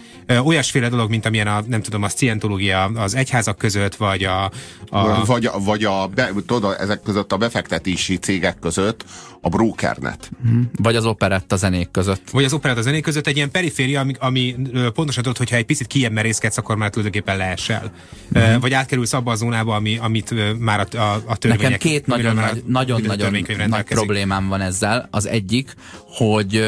Olyasféle dolog, mint amilyen a, nem tudom, a scientológia az egyházak között, vagy a, a Vagy, a- vagy a, be, tudod, ezek között a befektetési cégek között a brokernet. Vagy az operetta zenék között. vagy az operát a zenék között egy ilyen periféria, ami, ami pontosan tudod, hogyha egy picit kijebb merészkedsz, akkor már tulajdonképpen leesel. Uh-huh. Vagy átkerülsz abba a zónába, ami, amit már a, a, a törvények. Nekem két amiről nagyon már a nagy, nagyon, nagy problémám van ezzel. Az egyik, hogy,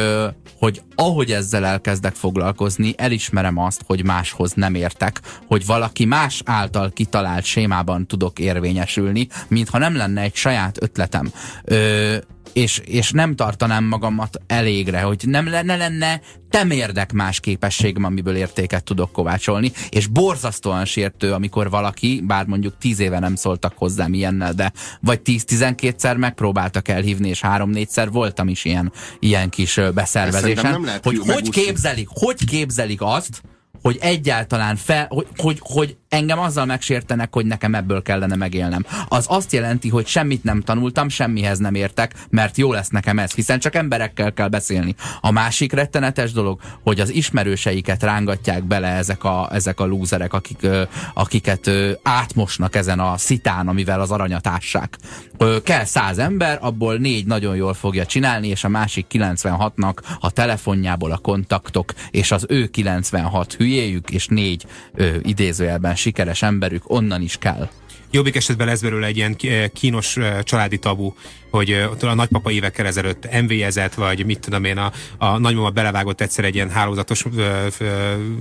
hogy ahogy ezzel elkezdek foglalkozni, elismerem azt, hogy máshoz nem értek, hogy valaki más által kitalált sémában tudok érvényesülni, mintha nem lenne egy saját ötletem. Ö, és, és nem tartanám magamat elégre, hogy nem lenne, lenne temérdek más képességem, amiből értéket tudok kovácsolni, és borzasztóan sértő, amikor valaki, bár mondjuk tíz éve nem szóltak hozzám ilyennel, de vagy tíz-tizenkétszer megpróbáltak elhívni, és három-négyszer voltam is ilyen, ilyen kis beszervezésen, hogy hogy képzelik, hogy képzelik azt, hogy egyáltalán fel, hogy, hogy, hogy engem azzal megsértenek, hogy nekem ebből kellene megélnem. Az azt jelenti, hogy semmit nem tanultam, semmihez nem értek, mert jó lesz nekem ez, hiszen csak emberekkel kell beszélni. A másik rettenetes dolog, hogy az ismerőseiket rángatják bele ezek a, ezek a lúzerek, akik, akiket átmosnak ezen a szitán, amivel az aranyat ássák. Ö, kell száz ember, abból négy nagyon jól fogja csinálni, és a másik 96-nak a telefonjából a kontaktok, és az ő 96 hülyéjük, és négy ö, idézőjelben sikeres emberük onnan is kell. Jobbik esetben lesz belőle egy ilyen kínos családi tabu, hogy a nagypapa évekkel ezelőtt MV-ezett, vagy mit tudom én, a, a nagymama belevágott egyszer egy ilyen hálózatos ö, ö,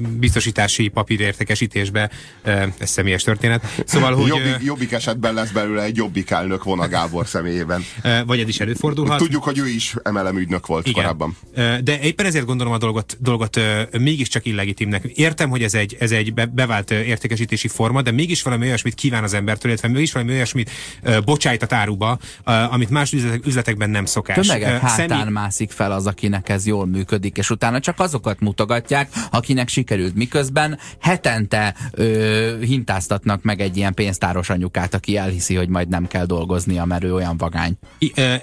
biztosítási papírértékesítésbe, ö, ez személyes történet. Szóval, hogy... Jobbik, jobbik esetben lesz belőle egy jobbik elnök Vona Gábor személyében. Vagy ez is előfordulhat. Tudjuk, hogy ő is MLM ügynök volt Igen. korábban. De éppen ezért gondolom a dolgot, dolgot mégiscsak illegitimnek. Értem, hogy ez egy, ez egy bevált értékesítési forma, de mégis valami olyasmit kíván az embertől, illetve mégis valami olyasmit bocsájt a áruba, amit más üzletek, üzletekben nem szokás. Tömegek uh, hátán személy... mászik fel az, akinek ez jól működik, és utána csak azokat mutogatják, akinek sikerült. Miközben hetente ö, hintáztatnak meg egy ilyen pénztáros anyukát, aki elhiszi, hogy majd nem kell dolgoznia, mert ő olyan vagány. I, ö,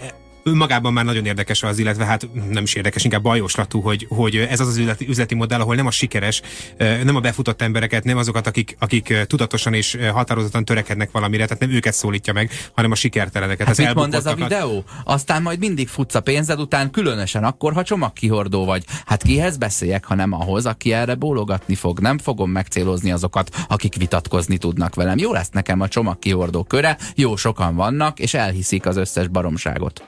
önmagában már nagyon érdekes az, illetve hát nem is érdekes, inkább bajoslatú, hogy, hogy ez az az üzleti, üzleti modell, ahol nem a sikeres, nem a befutott embereket, nem azokat, akik, akik tudatosan és határozottan törekednek valamire, tehát nem őket szólítja meg, hanem a sikerteleneket. Hát mit mond ez a videó? Aztán majd mindig futsz a pénzed után, különösen akkor, ha csomagkihordó vagy. Hát kihez beszéljek, ha nem ahhoz, aki erre bólogatni fog. Nem fogom megcélozni azokat, akik vitatkozni tudnak velem. Jó lesz nekem a csomagkihordó köre, jó sokan vannak, és elhiszik az összes baromságot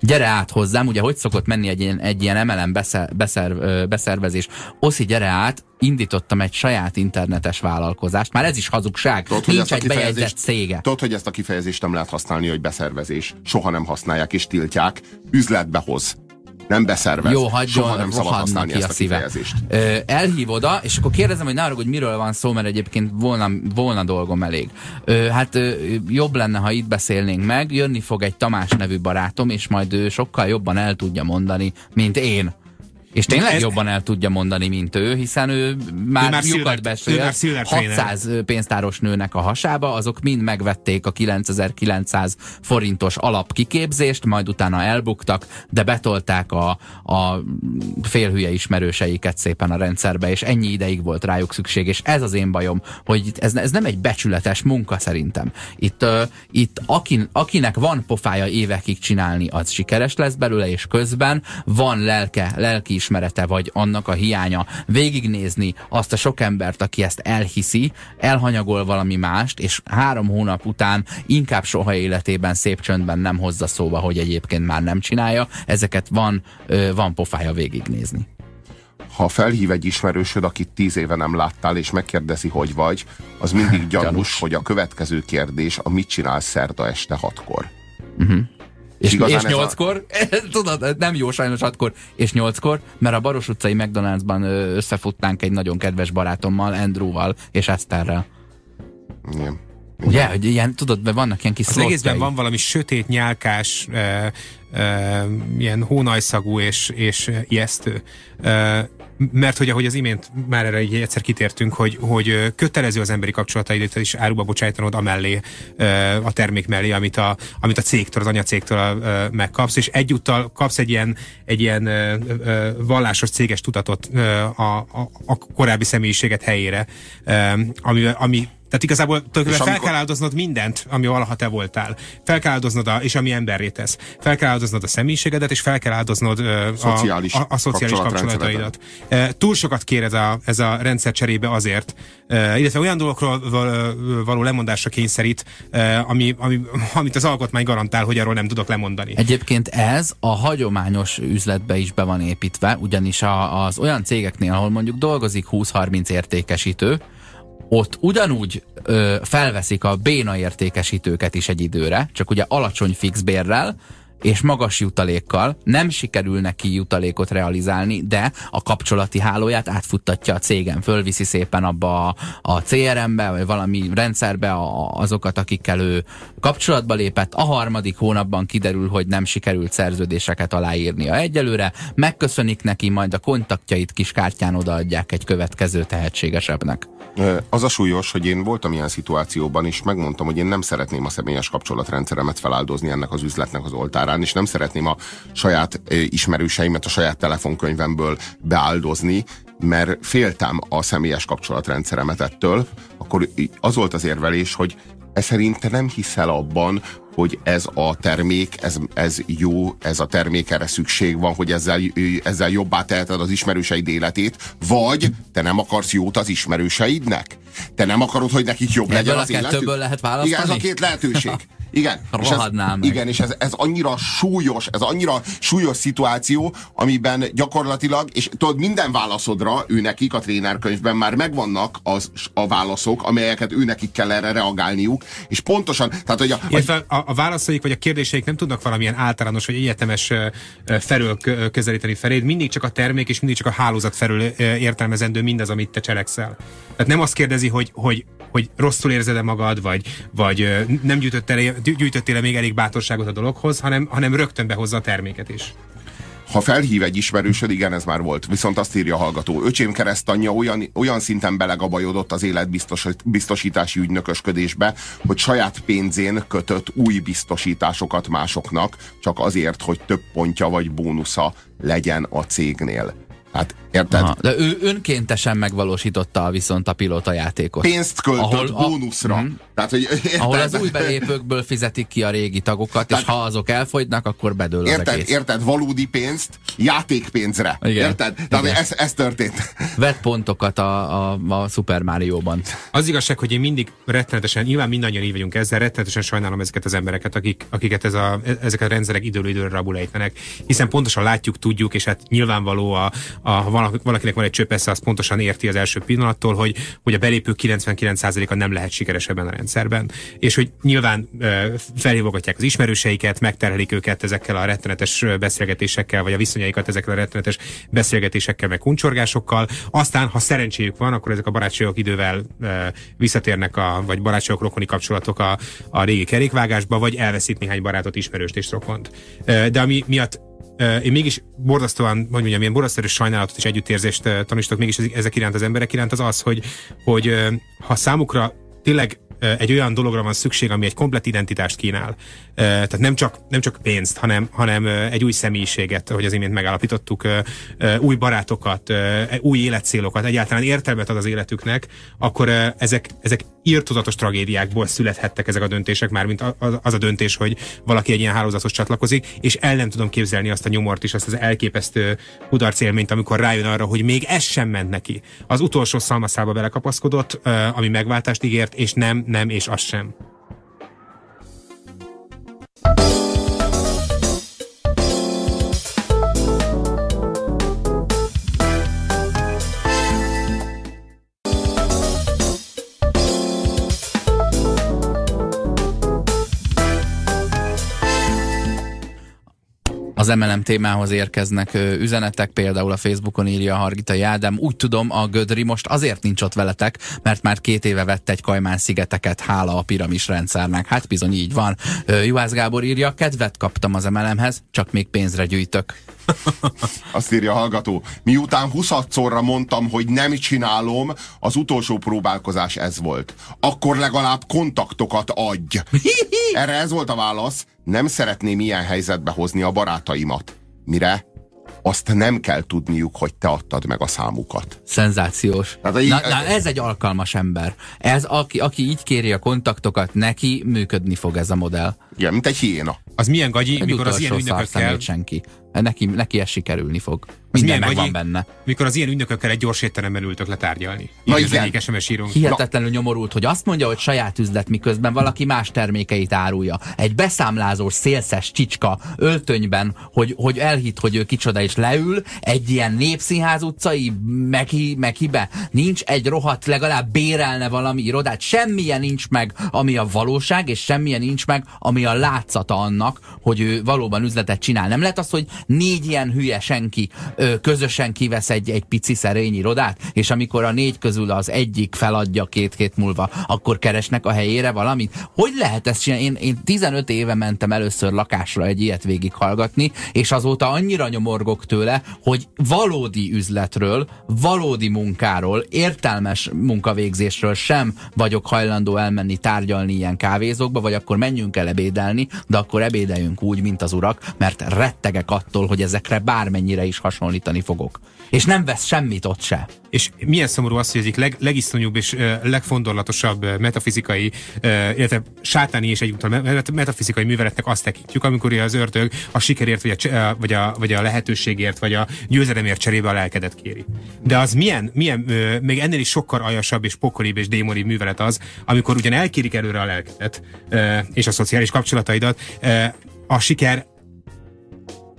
gyere át hozzám, ugye hogy szokott menni egy ilyen, egy ilyen MLM beszer, beszer, beszervezés. Oszi, gyere át, indítottam egy saját internetes vállalkozást. Már ez is hazugság. Tudod, Nincs egy bejegyzett cége. Tudod, hogy ezt a kifejezést nem lehet használni, hogy beszervezés. Soha nem használják és tiltják. Üzletbe hoz nem beszervez. Jó, hagyjon, Soha nem szabad használni ki ezt a, a szíve. Ö, elhív oda, és akkor kérdezem, hogy ne hogy miről van szó, mert egyébként volna, volna dolgom elég. Ö, hát ö, jobb lenne, ha itt beszélnénk meg, jönni fog egy Tamás nevű barátom, és majd ő sokkal jobban el tudja mondani, mint én és tényleg ez... jobban el tudja mondani, mint ő, hiszen ő már, ő már lyukat beszél. 600 pénztáros nőnek a hasába, azok mind megvették a 9900 forintos alapkiképzést, majd utána elbuktak, de betolták a, a félhülye ismerőseiket szépen a rendszerbe, és ennyi ideig volt rájuk szükség, és ez az én bajom, hogy ez, ez nem egy becsületes munka szerintem. Itt, uh, itt akin, akinek van pofája évekig csinálni, az sikeres lesz belőle, és közben van lelke, lelki ismerete, vagy annak a hiánya, végignézni azt a sok embert, aki ezt elhiszi, elhanyagol valami mást, és három hónap után inkább soha életében szép csöndben nem hozza szóba, hogy egyébként már nem csinálja, ezeket van, van pofája végignézni ha felhív egy ismerősöd, akit tíz éve nem láttál, és megkérdezi, hogy vagy, az mindig gyanús, gyanús. hogy a következő kérdés a mit csinál szerda este hatkor. Uh-huh. És, és nyolckor, a... tudod, nem jó sajnos hatkor, és nyolckor, mert a Baros utcai McDonald'sban összefutnánk egy nagyon kedves barátommal, Andrewval és Eszterrel. Igen. Ugye, hogy ilyen, tudod, mert vannak ilyen kis Az egészben van valami sötét, nyálkás, e, e, ilyen hónajszagú és, és ijesztő. E, mert hogy ahogy az imént már erre egy egyszer kitértünk, hogy, hogy kötelező az emberi kapcsolataidat is áruba bocsájtanod amellé, a termék mellé, amit a, amit a cégtől, az anyacégtől megkapsz, és egyúttal kapsz egy ilyen, egy ilyen vallásos céges tudatot a, a, a korábbi személyiséget helyére, ami, ami tehát igazából tulajdonképpen fel kell áldoznod mindent, ami valaha te voltál. Fel kell áldoznod, a, és ami emberré tesz. Fel kell áldoznod a személyiségedet, és fel kell áldoznod a, szociális a, a, a szociális kapcsolataidat. Túl sokat kér ez a, ez a rendszer cserébe azért, illetve olyan dolgokról való lemondásra kényszerít, ami, ami, amit az alkotmány garantál, hogy arról nem tudok lemondani. Egyébként ez a hagyományos üzletbe is be van építve, ugyanis a, az olyan cégeknél, ahol mondjuk dolgozik 20-30 értékesítő, ott ugyanúgy ö, felveszik a béna értékesítőket is egy időre, csak ugye alacsony fix bérrel, és magas jutalékkal nem sikerül neki jutalékot realizálni, de a kapcsolati hálóját átfuttatja a cégen, fölviszi szépen abba a, a CRM-be, vagy valami rendszerbe a, azokat, akikkel ő kapcsolatba lépett. A harmadik hónapban kiderül, hogy nem sikerült szerződéseket aláírnia egyelőre, megköszönik neki, majd a kontaktjait kis kártyán odaadják egy következő tehetségesebbnek. Az a súlyos, hogy én voltam ilyen szituációban, és megmondtam, hogy én nem szeretném a személyes kapcsolatrendszeremet feláldozni ennek az üzletnek az oltárán, és nem szeretném a saját ismerőseimet a saját telefonkönyvemből beáldozni, mert féltem a személyes kapcsolatrendszeremet ettől, akkor az volt az érvelés, hogy e szerint te nem hiszel abban, hogy ez a termék, ez, ez jó, ez a termék, erre szükség van, hogy ezzel, ezzel jobbá teheted az ismerőseid életét, vagy te nem akarsz jót az ismerőseidnek? Te nem akarod, hogy nekik jobb Ebből legyen a az életük? lehet választani? Igen, ez a két lehetőség. Igen, és ez, igen, és ez, ez annyira súlyos, ez annyira súlyos szituáció, amiben gyakorlatilag, és tudod, minden válaszodra ő nekik a trénerkönyvben már megvannak az, a válaszok, amelyeket ő nekik kell erre reagálniuk, és pontosan, tehát hogy a, Illetve a, a válaszaik vagy a kérdéseik nem tudnak valamilyen általános vagy egyetemes felől közelíteni feléd, mindig csak a termék és mindig csak a hálózat felől értelmezendő mindaz, amit te cselekszel. Tehát nem azt kérdezi, hogy, hogy hogy rosszul érzed-e magad, vagy, vagy nem gyűjtöttél, gyűjtöttél még elég bátorságot a dologhoz, hanem, hanem rögtön behozza a terméket is. Ha felhív egy ismerősöd, igen, ez már volt. Viszont azt írja a hallgató. Öcsém keresztanyja olyan, olyan szinten belegabajodott az életbiztosítási ügynökösködésbe, hogy saját pénzén kötött új biztosításokat másoknak, csak azért, hogy több pontja vagy bónusza legyen a cégnél. Hát érted? Aha, de ő önkéntesen megvalósította viszont a pilóta játékot. Pénzt költött ahol bónuszra. A, mm, Tehát, hogy, érted? Ahol az új belépőkből fizetik ki a régi tagokat, Tehát, és ha azok elfogynak, akkor bedől érted, az egész. Érted? Valódi pénzt játékpénzre. Igen. Érted? Tehát Igen. Ez, ez történt. Vett pontokat a, a, a Super Mario-ban. Az igazság, hogy én mindig rettenetesen, nyilván mindannyian így vagyunk ezzel, rettenetesen sajnálom ezeket az embereket, akik, akiket ez a, ezeket a rendszerek időről időre rabulejtenek, hiszen pontosan látjuk, tudjuk, és hát nyilvánvaló a, a, valakinek van egy csöpesze, az pontosan érti az első pillanattól, hogy, hogy a belépő 99%-a nem lehet sikeres ebben a rendszerben. És hogy nyilván felhívogatják az ismerőseiket, megterhelik őket ezekkel a rettenetes beszélgetésekkel, vagy a viszonyaikat ezekkel a rettenetes beszélgetésekkel, meg kuncsorgásokkal. Aztán, ha szerencséjük van, akkor ezek a barátságok idővel visszatérnek, a, vagy barátságok rokoni kapcsolatok a, a régi kerékvágásba, vagy elveszít néhány barátot, ismerőst és rokont. De ami miatt én mégis borzasztóan, hogy mondjam, ilyen borzasztó sajnálatot és együttérzést tanúsítok mégis ezek iránt az emberek iránt, az az, hogy, hogy ha számukra tényleg egy olyan dologra van szükség, ami egy komplet identitást kínál. Tehát nem csak, nem csak pénzt, hanem, hanem egy új személyiséget, hogy az imént megállapítottuk, új barátokat, új életcélokat, egyáltalán értelmet ad az életüknek, akkor ezek, ezek írtozatos tragédiákból születhettek ezek a döntések, mármint az a döntés, hogy valaki egy ilyen hálózathoz csatlakozik, és el nem tudom képzelni azt a nyomort is, azt az elképesztő kudarcélményt, amikor rájön arra, hogy még ez sem ment neki. Az utolsó szalmaszába belekapaszkodott, ami megváltást ígért, és nem, nem, és az sem. Az MLM témához érkeznek üzenetek, például a Facebookon írja Hargita Jádám. Úgy tudom, a Gödri most azért nincs ott veletek, mert már két éve vett egy Kajmán szigeteket, hála a piramis rendszernek. Hát bizony így van. Juhász Gábor írja, kedvet kaptam az MLM-hez, csak még pénzre gyűjtök. Azt írja a hallgató. Miután 20 szorra mondtam, hogy nem csinálom, az utolsó próbálkozás ez volt. Akkor legalább kontaktokat adj. Erre ez volt a válasz. Nem szeretném ilyen helyzetbe hozni a barátaimat. Mire? azt nem kell tudniuk, hogy te adtad meg a számukat. Szenzációs. Tehát, így, na, na, ez egy alkalmas ember. Ez, aki, aki így kéri a kontaktokat, neki működni fog ez a modell. Igen, mint egy hiéna. Az milyen gagyi, egy mikor az ilyen ügynökökkel... senki. Neki, neki ez sikerülni fog. Minden megvan vagy, benne. Mikor az ilyen ügynökökkel egy gyors étteremben ültök letárgyalni. Na igen. Egyik SMS írunk. Hihetetlenül Na. nyomorult, hogy azt mondja, hogy saját üzlet, miközben valaki más termékeit árulja. Egy beszámlázós, szélszes csicska öltönyben, hogy, hogy elhitt, hogy ő kicsoda, és leül egy ilyen népszínház utcai meki, mekibe. Nincs egy rohadt, legalább bérelne valami irodát. Semmilyen nincs meg, ami a valóság, és semmilyen nincs meg, ami a látszata annak, hogy ő valóban üzletet csinál. Nem lehet az, hogy négy ilyen hülye senki ö, közösen kivesz egy, egy pici szerény irodát, és amikor a négy közül az egyik feladja két hét múlva, akkor keresnek a helyére valamit. Hogy lehet ezt csinálni? Én, én 15 éve mentem először lakásra egy ilyet végighallgatni, és azóta annyira nyomorgok tőle, hogy valódi üzletről, valódi munkáról, értelmes munkavégzésről sem vagyok hajlandó elmenni tárgyalni ilyen kávézókba, vagy akkor menjünk el ebédelni, de akkor ebédeljünk úgy, mint az urak, mert rettegek attól, hogy ezekre bármennyire is hasonlítani fogok. És nem vesz semmit ott se. És milyen szomorú az, hogy egyik leg, legiszonyúbb és uh, legfondorlatosabb metafizikai, uh, illetve sátáni és egyúttal met- metafizikai műveletnek azt tekintjük, amikor az ördög a sikerért, vagy a, vagy, a, vagy a lehetőségért, vagy a győzelemért cserébe a lelkedet kéri. De az milyen, milyen még ennél is sokkal aljasabb és pokolibb és démonibb művelet az, amikor ugyan elkérik előre a lelkedet és a szociális kapcsolataidat, a siker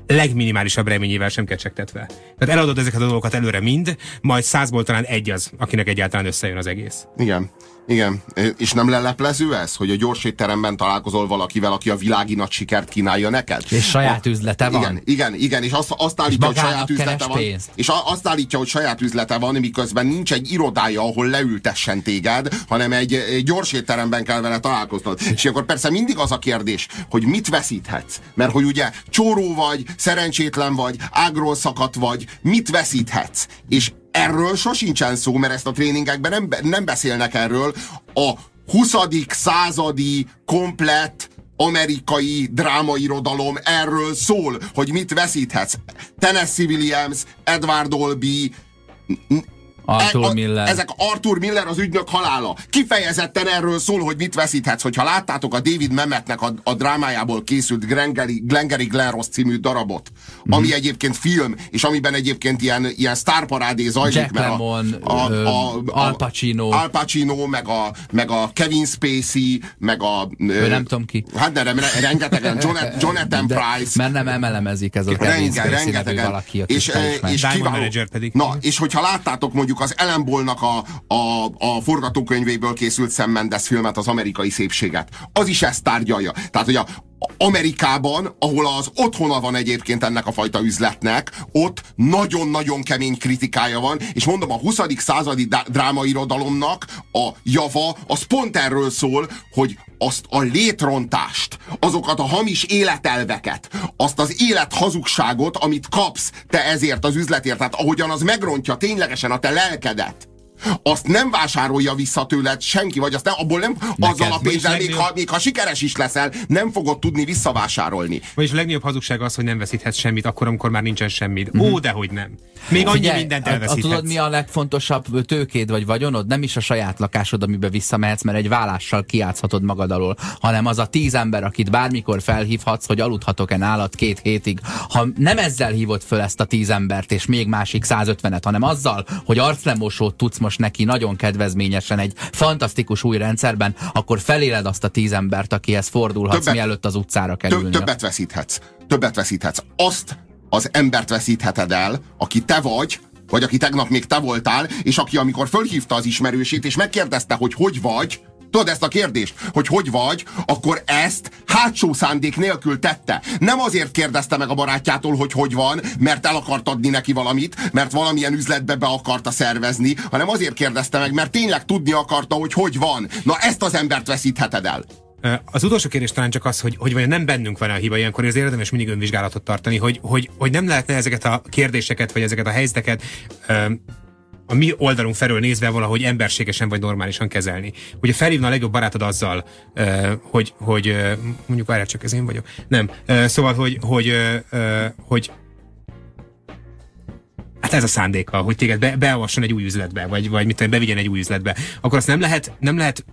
legminimálisabb reményével sem kecsegtetve. Tehát eladod ezeket a dolgokat előre mind, majd százból talán egy az, akinek egyáltalán összejön az egész. Igen. Igen, és nem leleplező ez, hogy a gyors étteremben találkozol valakivel, aki a világi nagy sikert kínálja neked? És saját a, üzlete van. Igen, igen, igen, és azt, azt állítja, és hogy saját üzlete van. Pénzt. És azt állítja, hogy saját üzlete van, miközben nincs egy irodája, ahol leültessen téged, hanem egy, egy gyors étteremben kell vele találkoznod. És akkor persze mindig az a kérdés, hogy mit veszíthetsz. Mert hogy ugye csóró vagy, szerencsétlen vagy, ágról szakadt vagy, mit veszíthetsz. És erről sosincsen szó, mert ezt a tréningekben nem, nem beszélnek erről. A 20. századi komplett amerikai drámairodalom erről szól, hogy mit veszíthetsz. Tennessee Williams, Edward Olby, Arthur e, a, Miller. Ezek Arthur Miller az ügynök halála. Kifejezetten erről szól, hogy mit veszíthetsz. Hogyha láttátok a David Memmetnek a, a drámájából készült Glengarry, Glengarry Glen Ross című darabot, mm. ami egyébként film, és amiben egyébként ilyen, ilyen sztárparádé zajlik. Jack mert Lemmon, a, a, a, a, Al Pacino. Al Pacino, meg a, meg a Kevin Spacey, meg a... Ő nem tudom ki. Hát ne, nem, rengetegen, Jonathan, Jonathan De, Price. Mert nem emelemezik ez a Kevin Spacey nevű valaki, és, és, kiváló, pedig. Na, és hogyha láttátok mondjuk mondjuk az Ellen Ballnak a, a, a forgatókönyvéből készült Sam Mendes filmet, az amerikai szépséget. Az is ezt tárgyalja. Tehát, hogy a, Amerikában, ahol az otthona van egyébként ennek a fajta üzletnek, ott nagyon-nagyon kemény kritikája van, és mondom, a 20. századi drámairodalomnak a java, az pont erről szól, hogy azt a létrontást, azokat a hamis életelveket, azt az élet hazugságot, amit kapsz te ezért az üzletért, tehát ahogyan az megrontja ténylegesen a te lelkedet, azt nem vásárolja vissza tőled senki, vagy azt nem, abból nem, Neked azzal a pénzzel, még ha, még ha sikeres is leszel, nem fogod tudni visszavásárolni. Vagyis a legnagyobb hazugság az, hogy nem veszíthetsz semmit, akkor, amikor már nincsen semmit. Mm-hmm. Ó, hogy nem. Még annyi Figyelj, mindent elveszíthetsz. A, a, tudod, mi a legfontosabb tőkéd vagy vagyonod? Nem is a saját lakásod, amiben visszamehetsz, mert egy vállással kiátszhatod magad alól, hanem az a tíz ember, akit bármikor felhívhatsz, hogy aludhatok-e nálad két hétig. Ha nem ezzel hívod föl ezt a tíz embert, és még másik 150-et, hanem azzal, hogy arclemosót tudsz most neki nagyon kedvezményesen egy fantasztikus új rendszerben, akkor feléled azt a tíz embert, akihez fordulhatsz, többet, mielőtt az utcára kerülni. Többet veszíthetsz. Többet veszíthetsz. Azt az embert veszítheted el, aki te vagy, vagy aki tegnap még te voltál, és aki amikor fölhívta az ismerősét, és megkérdezte, hogy hogy vagy, Tudod ezt a kérdést, hogy hogy vagy, akkor ezt hátsó szándék nélkül tette. Nem azért kérdezte meg a barátjától, hogy hogy van, mert el akart adni neki valamit, mert valamilyen üzletbe be akarta szervezni, hanem azért kérdezte meg, mert tényleg tudni akarta, hogy hogy van. Na ezt az embert veszítheted el. Az utolsó kérdés talán csak az, hogy, hogy vajon nem bennünk van a hiba, ilyenkor az érdemes mindig önvizsgálatot tartani, hogy, hogy, hogy nem lehetne ezeket a kérdéseket, vagy ezeket a helyzeteket a mi oldalunk felől nézve valahogy emberségesen vagy normálisan kezelni. Ugye felhívna a legjobb barátod azzal, hogy, hogy mondjuk várjál csak ez én vagyok. Nem. Szóval, hogy, hogy, hogy hát ez a szándéka, hogy téged be, beavasson egy új üzletbe, vagy, vagy mit bevigyen egy új üzletbe, akkor azt nem lehet, nem lehet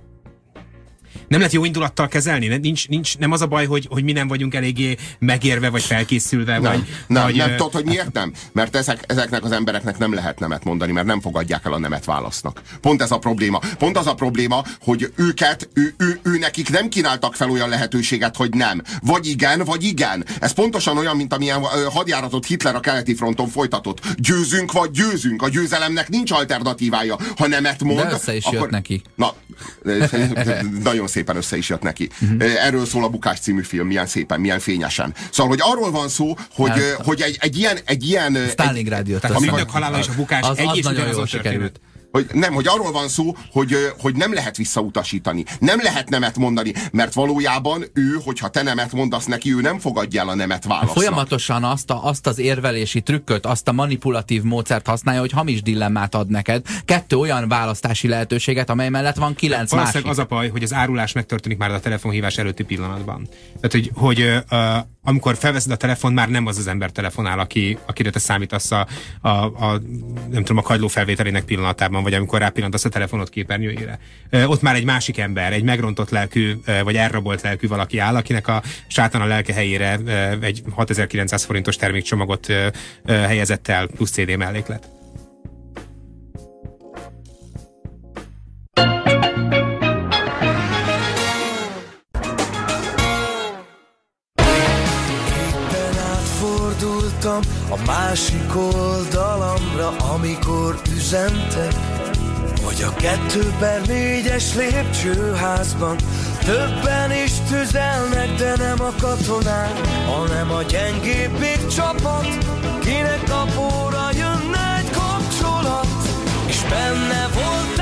nem lehet jó indulattal kezelni? Nincs, nincs, nem az a baj, hogy, hogy mi nem vagyunk eléggé megérve, vagy felkészülve? Nem, vagy, nem, vagy, nem. Tudod, hogy miért nem? Mert ezek, ezeknek az embereknek nem lehet nemet mondani, mert nem fogadják el a nemet válasznak. Pont ez a probléma. Pont az a probléma, hogy őket, ő, ő, ő nekik nem kínáltak fel olyan lehetőséget, hogy nem. Vagy igen, vagy igen. Ez pontosan olyan, mint amilyen hadjáratot Hitler a keleti fronton folytatott. Győzünk, vagy győzünk. A győzelemnek nincs alternatívája. Ha nemet mond, De össze is akkor... jött neki. Na, nagyon szépen össze is jött neki. Uh-huh. Erről szól a Bukás című film, milyen szépen, milyen fényesen. Szóval, hogy arról van szó, hogy, hát, hogy egy, egy ilyen... Egy ilyen Stalingrad jött. Tehát a halála és a bukás az, egy az és nagyon ugyanazon jól történet. sikerült. Hogy nem, hogy arról van szó, hogy, hogy nem lehet visszautasítani. Nem lehet nemet mondani, mert valójában ő, hogyha te nemet mondasz neki, ő nem fogadja el a nemet válasznak. Folyamatosan azt, a, azt az érvelési trükköt, azt a manipulatív módszert használja, hogy hamis dilemmát ad neked. Kettő olyan választási lehetőséget, amely mellett van kilenc másik. az a baj, hogy az árulás megtörténik már a telefonhívás előtti pillanatban. Tehát, hogy, hogy ö, amikor felveszed a telefon, már nem az az ember telefonál, aki, akire te számítasz a, a, a, nem tudom, a kagyló felvételének pillanatában, vagy amikor rápillantasz a telefonod képernyőjére. Ott már egy másik ember, egy megrontott lelkű, vagy elrabolt lelkű valaki áll, akinek a sátán a lelke helyére egy 6900 forintos termékcsomagot helyezett el, plusz CD melléklet. Átfordultam a másik oldalamra, amikor üzentek, hogy a kettő per négyes lépcsőházban többen is tüzelnek, de nem a katonák, hanem a gyengébbik csapat, kinek kapóra jönne egy kapcsolat, és benne voltál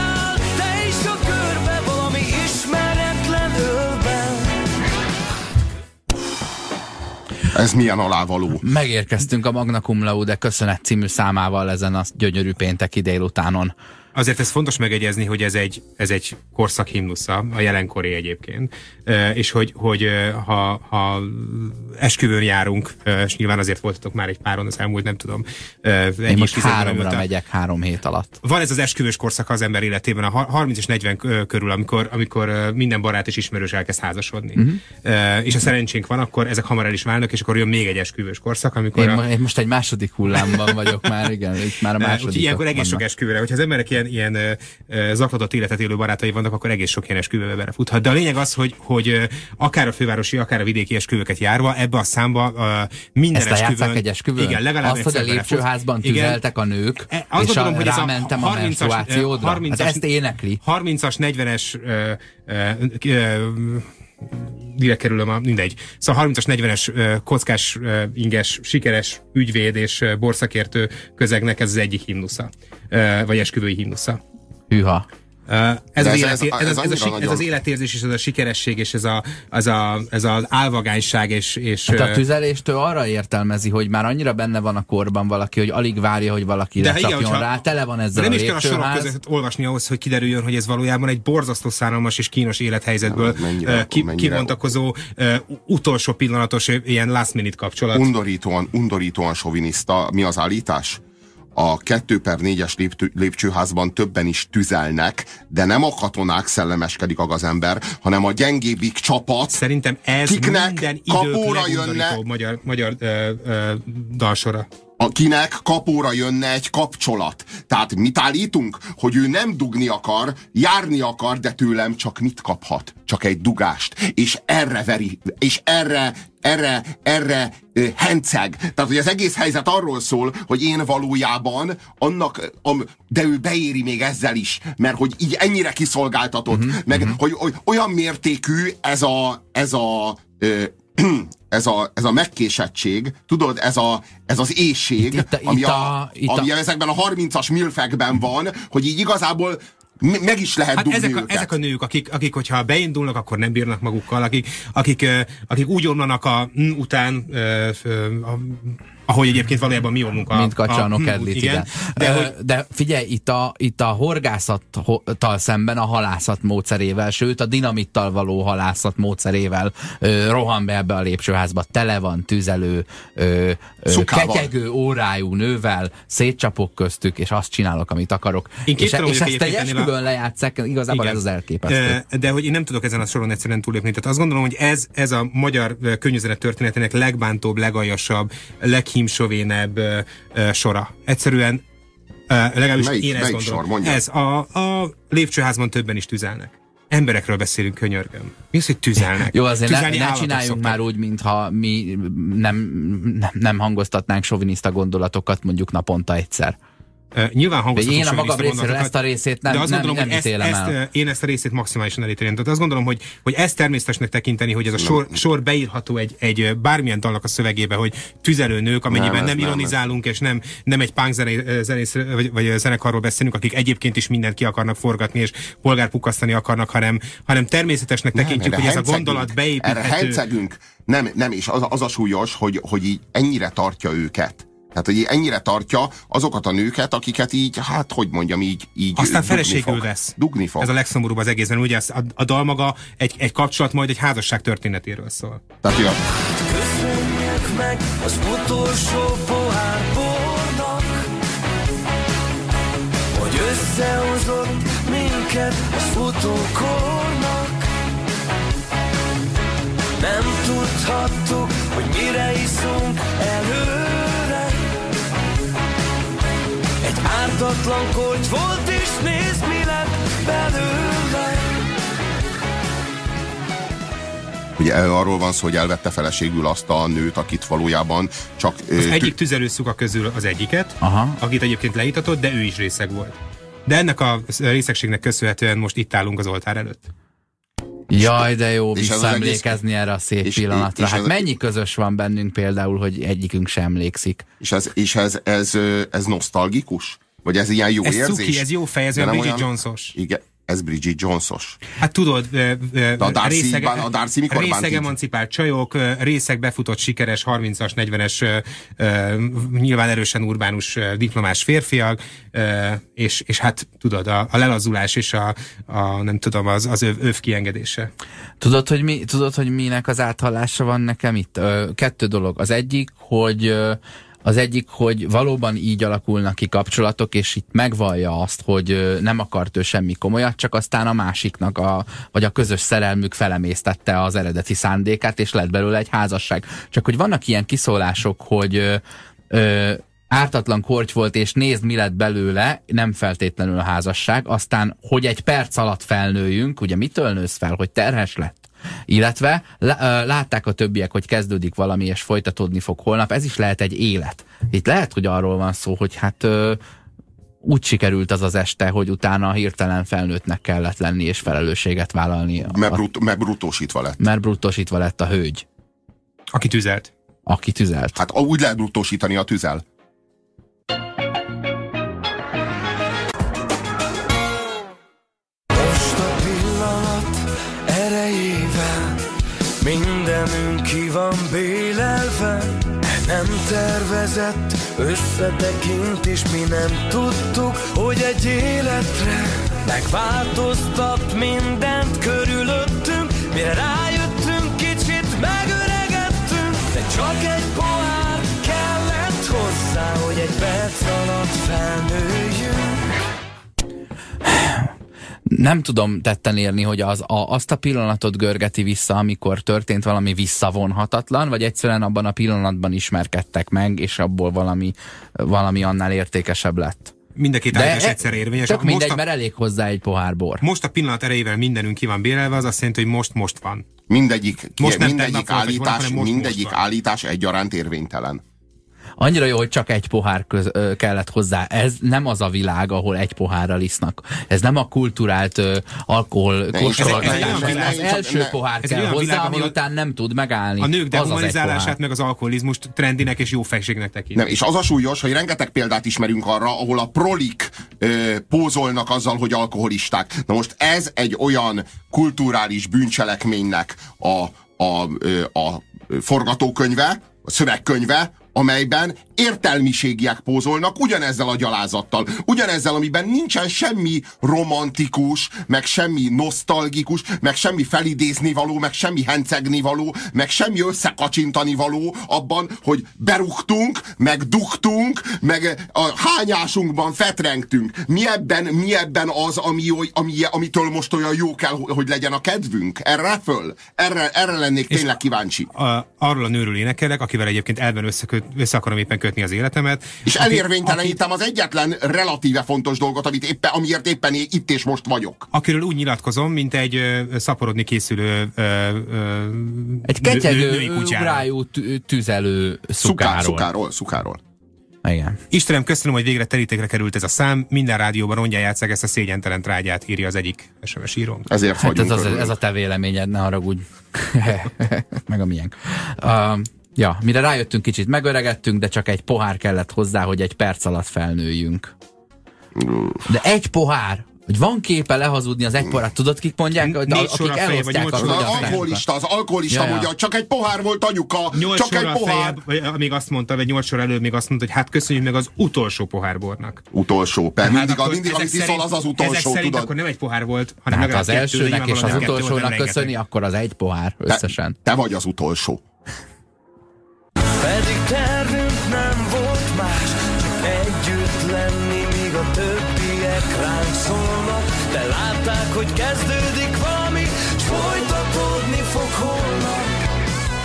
Ez milyen alávaló. Megérkeztünk a Magna Cum Laude köszönet című számával ezen a gyönyörű pénteki délutánon. Azért ez fontos megegyezni, hogy ez egy, ez egy korszak himnusza, a jelenkori egyébként, és hogy, hogy ha, ha esküvőn járunk, és nyilván azért voltatok már egy páron az elmúlt, nem tudom, Én most háromra előtte. megyek három hét alatt. Van ez az esküvős korszak az ember életében, a har- 30 és 40 ö, körül, amikor, amikor minden barát és ismerős elkezd házasodni. Uh-huh. És a szerencsénk van, akkor ezek hamar el is válnak, és akkor jön még egy esküvős korszak, amikor Én, a, én most egy második hullámban vagyok már, igen, itt már a második. Úgyhogy ilyenkor egész sok esküvőre. Hogyha az emberek ilyen, ilyen zaklatott életet élő barátai vannak, akkor egész sok ilyen esküvőbe belefuthat. De a lényeg az, hogy, hogy akár a fővárosi, akár a vidéki esküvőket járva, ebbe a számba ö, minden Ezt esküvőn... egy esküvőn? Igen, legalább Azt, hogy a belefut. lépcsőházban Igen. tüzeltek a nők, E, azt és gondolom, a, hogy ez a rámentem a, 30-as, menstruációdra. 30 hát ezt énekli. 30-as, 40-es direkt kerülöm a, mindegy. Szóval 30-as, 40-es ö, kockás, inges, sikeres ügyvéd és borszakértő közegnek ez az egyik himnusza. Vagy esküvői himnusza. Hűha. Ez, ez- az ez- életé- ez, ez ez, ez, a, ez nagyon- az életérzés, és ez a sikeresség, és ez, a, az, a, ez az álvagányság, és, és Hát a tüzeléstől arra értelmezi, hogy már annyira benne van a korban valaki, hogy alig várja, hogy valaki De igen, lecsapjon hogyha- rá, tele van de ezzel nem a is kell a sorok között olvasni ahhoz, hogy kiderüljön, hogy ez valójában egy borzasztó szánalmas és kínos élethelyzetből Mennyire- ö, ki, mennyire- kibontakozó utolsó pillanatos ilyen last minute kapcsolat. Undorítóan, undorítóan soviniszta. Mi az állítás? A 2 per 4-es léptő, lépcsőházban többen is tüzelnek, de nem a katonák szellemeskedik a gazember, hanem a gyengébbik csapat, Szerintem ez Kiknek minden idők kapóra jönne? magyar, magyar ö, ö, dalsora. Akinek kapóra jönne egy kapcsolat. Tehát mit állítunk? Hogy ő nem dugni akar, járni akar, de tőlem csak mit kaphat? Csak egy dugást. És erre veri, és erre, erre, erre ö, henceg. Tehát, hogy az egész helyzet arról szól, hogy én valójában annak, am, de ő beéri még ezzel is, mert hogy így ennyire kiszolgáltatott, uh-huh, meg uh-huh. Hogy, hogy olyan mértékű ez a, ez a ö, ez a, ez a megkésettség, tudod, ez, a, ez az éjség, Itt- itt a- ami, itt a, a- itt a- ami ezekben a 30-as milfekben van, hogy így igazából me- meg is lehet Hát ezek a, őket. ezek a nők, akik, akik, hogyha beindulnak, akkor nem bírnak magukkal, akik, akik, akik úgy omlanak a mm után, ö, a, ahogy egyébként valójában mi omlunk a... mint Kacsano a, hm, Kedlit, igen. De, De, hogy, de figyelj, itt a, itt a horgászattal szemben a halászat módszerével, sőt a dinamittal való halászat módszerével ö, rohan be ebbe a lépcsőházba. Tele van tüzelő, ö, ö, ketyegő órájú nővel, szétcsapok köztük, és azt csinálok, amit akarok. Én és, képtelen és ezt egy ennél a- esküvőn lejátszák, igazából Igen. ez az elképesztő. Ö, De hogy én nem tudok ezen a soron egyszerűen túlépni. Tehát azt gondolom, hogy ez, ez a magyar ö, könnyűzenet történetének legbántóbb, legaljasabb, leghímsovénebb ö, sora. Egyszerűen legalábbis Melyik- én ezt melyik gondolom. sor? Mondja. Ez a, a lépcsőházban többen is tüzelnek. Emberekről beszélünk, könyörgöm. Mi az, hogy tüzelnek? Jó, azért ne, Tüzelni ne állatok csináljunk szoktak. már úgy, mintha mi nem, nem, nem hangoztatnánk soviniszta gondolatokat mondjuk naponta egyszer. Nyilván hangoztatunk Én a magam részéről ezt a részét nem, de azt nem, gondolom, nem hogy ezt, ítélem ezt, el. uh, én ezt a részét maximálisan elítélem. Tehát azt gondolom, hogy, hogy ezt természetesnek tekinteni, hogy ez a sor, sor beírható egy, egy bármilyen dalnak a szövegébe, hogy tüzelőnők, amennyiben Nem, nem, nem nem, ironizálunk, és nem, nem egy punk zené, zenész, vagy, vagy zenekarról beszélünk, akik egyébként is mindent ki akarnak forgatni, és polgárpukasztani akarnak, hanem, hanem természetesnek tekintjük, erre hogy ez a gondolat Erre beépíthető. hencegünk. Nem, nem, és az, az a súlyos, hogy, hogy így ennyire tartja őket. Tehát, hogy ennyire tartja azokat a nőket, akiket így, hát, hogy mondjam, így, így Aztán dugni feleségül fog. vesz. Dugni fog. Ez a legszomorúbb az egészben. Ugye az- a, a dal maga egy, egy kapcsolat majd egy házasság történetéről szól. Tehát, hogy a, Köszönjük meg az utolsó pohár bornak Hogy összehozott minket az futókornak Nem tudhattuk, hogy mire iszunk Egy ártatlan korty volt és nézd mi lett belőle ugye arról van szó, hogy elvette feleségül azt a nőt, akit valójában csak... Az tü- egyik tüzelőszuka közül az egyiket, Aha. akit egyébként leítatott, de ő is részeg volt. De ennek a részegségnek köszönhetően most itt állunk az oltár előtt. Jaj, de jó ez az visszaemlékezni erre a szép és- pillanatra. és Hát ez- mennyi közös van bennünk például, hogy egyikünk sem emlékszik. És ez, és ez, ez, ö, ez nosztalgikus? Vagy ez ilyen jó Ez érzés? cuki, ez jó fej, ez De olyan Bridget Jones-os. Igen, ez Bridget Jones-os. Hát tudod, ö, a Darcy- részeg, a Darcy mikor részeg emancipált csajok, részeg befutott sikeres 30-as, 40-es, ö, ö, nyilván erősen urbánus diplomás férfiak, és, és hát tudod, a, a lelazulás és a, a nem tudom, az, az öv, öv kiengedése. Tudod, hogy, mi, tudod, hogy minek az áthallása van nekem itt? Kettő dolog. Az egyik, hogy az egyik, hogy valóban így alakulnak ki kapcsolatok, és itt megvallja azt, hogy nem akart ő semmi komolyat, csak aztán a másiknak, a, vagy a közös szerelmük felemésztette az eredeti szándékát, és lett belőle egy házasság. Csak hogy vannak ilyen kiszólások, hogy ö, ártatlan korty volt, és nézd, mi lett belőle, nem feltétlenül a házasság, aztán, hogy egy perc alatt felnőjünk, ugye mitől nősz fel, hogy terhes lett? Illetve látták a többiek, hogy kezdődik valami, és folytatódni fog holnap, ez is lehet egy élet. Itt lehet, hogy arról van szó, hogy hát úgy sikerült az az este, hogy utána hirtelen felnőttnek kellett lenni, és felelősséget vállalni, a, Mert, brut, mert brutósítva lett. mert bruttosítva lett a hölgy, Aki tüzelt. aki tüzelt. Hát úgy lehet brutósítani a tüzel. Most a pillanat erejével Mindenünk ki van bélelve Nem tervezett összetekintés Mi nem tudtuk, hogy egy életre Megváltoztat mindent körülöttünk. Mire rájöttünk, kicsit megöregedtünk De csak egy pohár kellett hozzá Hogy egy perc alatt felnőjünk nem tudom tetten érni, hogy az, a, azt a pillanatot görgeti vissza, amikor történt valami visszavonhatatlan, vagy egyszerűen abban a pillanatban ismerkedtek meg, és abból valami, valami annál értékesebb lett. Mind a két állítás e- egyszer érvényes. Most mindegy, a- mert elég hozzá egy pohár bor. Most a pillanat erejével mindenünk ki van bérelve, az azt jelenti, hogy most most van. Mindegyik, Most nem mindegyik állítás, hanem most- mindegyik most van. állítás egyaránt érvénytelen. Annyira jó, hogy csak egy pohár köz, ö, kellett hozzá. Ez nem az a világ, ahol egy pohárral isznak. Ez nem a kulturált ö, alkohol kóstolgatás. ez az első ne- pohár ez kell olyan hozzá, világ, ami a- után nem tud megállni. A nők dehumanizálását, meg az alkoholizmust trendinek és jó fejségnek tekint. Nem, és az a súlyos, hogy rengeteg példát ismerünk arra, ahol a prolik ö, pózolnak azzal, hogy alkoholisták. Na most ez egy olyan kulturális bűncselekménynek a, a, ö, a forgatókönyve, a szövegkönyve, amelyben értelmiségiek pózolnak ugyanezzel a gyalázattal. Ugyanezzel, amiben nincsen semmi romantikus, meg semmi nosztalgikus, meg semmi felidézni való, meg semmi hencegni való, meg semmi összekacsintani való abban, hogy berúgtunk, meg dugtunk, meg a hányásunkban fetrengtünk. Mi ebben, mi ebben az, ami, ami, amitől most olyan jó kell, hogy legyen a kedvünk? Erre föl? Erre, erre lennék tényleg kíváncsi. A, arról a nőről énekelek, akivel egyébként elben összeköt, össze akarom éppen kötni az életemet. És aki- elérvénytelenítem az egyetlen relatíve fontos dolgot, amit éppen, amiért éppen itt és most vagyok. akiről úgy nyilatkozom, mint egy ö, szaporodni készülő ö, ö, Egy ketyegő, tü- tüzelő Szukár, szukáról. szukáról, szukáról. Igen. Istenem, köszönöm, hogy végre terítékre került ez a szám. Minden rádióban rongyán játszák ezt a szégyentelen trágyát, írja az egyik SMS író. Ezért Hát ez, az, ez a te véleményed, ne haragudj. Meg a miénk. Uh, ja, mire rájöttünk, kicsit megöregettünk, de csak egy pohár kellett hozzá, hogy egy perc alatt felnőjünk. De egy pohár! Hogy van képe lehazudni az egy pohár. Tudod, kik mondják? Hogy Négy akik elosztják a Az alkoholista, az alkoholista Ja, csak egy pohár volt anyuka, Nyolc csak egy pohár. feljebb, vagy még azt mondta, vagy nyolc sor előbb még azt mondta, hogy hát köszönjük meg az utolsó pohárbornak. Utolsó, per, Hát mindig, akkor mindig ezek amit iszol, az az Ezek utolsó, szerint tudod? akkor nem egy pohár volt, hanem Hát az kettő, elsőnek és az utolsónak köszöni, akkor az egy pohár összesen. Te vagy az utolsó. Pedig tervünk nem volt más Csak együtt lenni, míg a többiek ránk szólnak De látták, hogy kezdődik valami S folytatódni fog holnap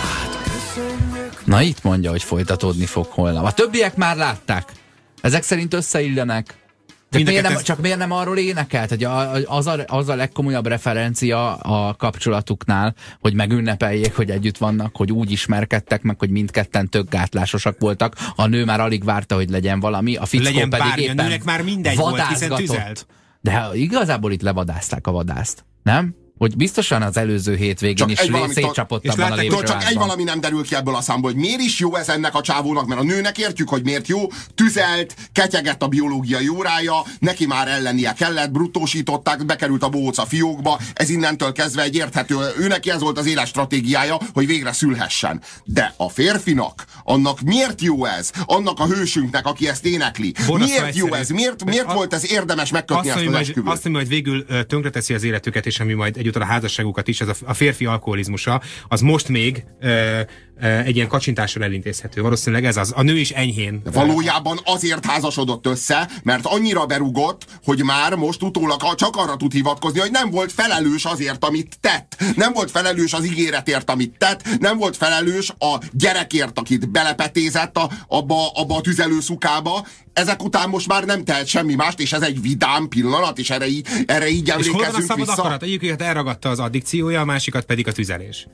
Hát Na itt mondja, hogy folytatódni fog holnap. A többiek már látták. Ezek szerint összeillenek. A miért, nem, kettő- csak miért nem arról énekelt, hogy a, az, a, az a legkomolyabb referencia a kapcsolatuknál, hogy megünnepeljék, hogy együtt vannak, hogy úgy ismerkedtek meg, hogy mindketten tök gátlásosak voltak. A nő már alig várta, hogy legyen valami, a fickó Legyen pedig bármi, a éppen nőnek már mindegy volt, hiszen tüzelt. De igazából itt levadázták a vadászt, nem? Hogy biztosan az előző hétvégén Csak is egy valamit- szétcsapott és abban a Tudod, csak egy lépcsőházban. valami nem derül ki ebből a számból, hogy miért is jó ez ennek a csávónak, mert a nőnek értjük, hogy miért jó, tüzelt, ketyegett a biológiai órája, neki már ellennie kellett, bruttósították, bekerült a a fiókba, ez innentől kezdve egy érthető, őnek ez volt az éles stratégiája, hogy végre szülhessen. De a férfinak, annak miért jó ez? Annak a hősünknek, aki ezt énekli. Borzasztó Miért jó ez? Miért, miért A- volt ez érdemes megkötni Azt, ezt az esküvőt? azt, ami majd végül tönkreteszi az életüket, és ami majd egyúttal a házasságukat is, ez a, a férfi alkoholizmusa, az most még ö, ö, egy ilyen kacsintással elintézhető. Valószínűleg ez az. A nő is enyhén. Valójában azért házasodott össze, mert annyira berugott, hogy már most utólag csak arra tud hivatkozni, hogy nem volt felelős azért, amit tett. Nem volt felelős az ígéretért, amit tett. Nem volt felelős a gyerekért, akit belepetézett a, abba, abba a tüzelőszukába. Ezek után most már nem tehet semmi mást, és ez egy vidám pillanat, és erre így, erre így És hol van a emlékezünk vissza. akarat? Egyiket elragadta az addikciója, a másikat pedig a tüzelés.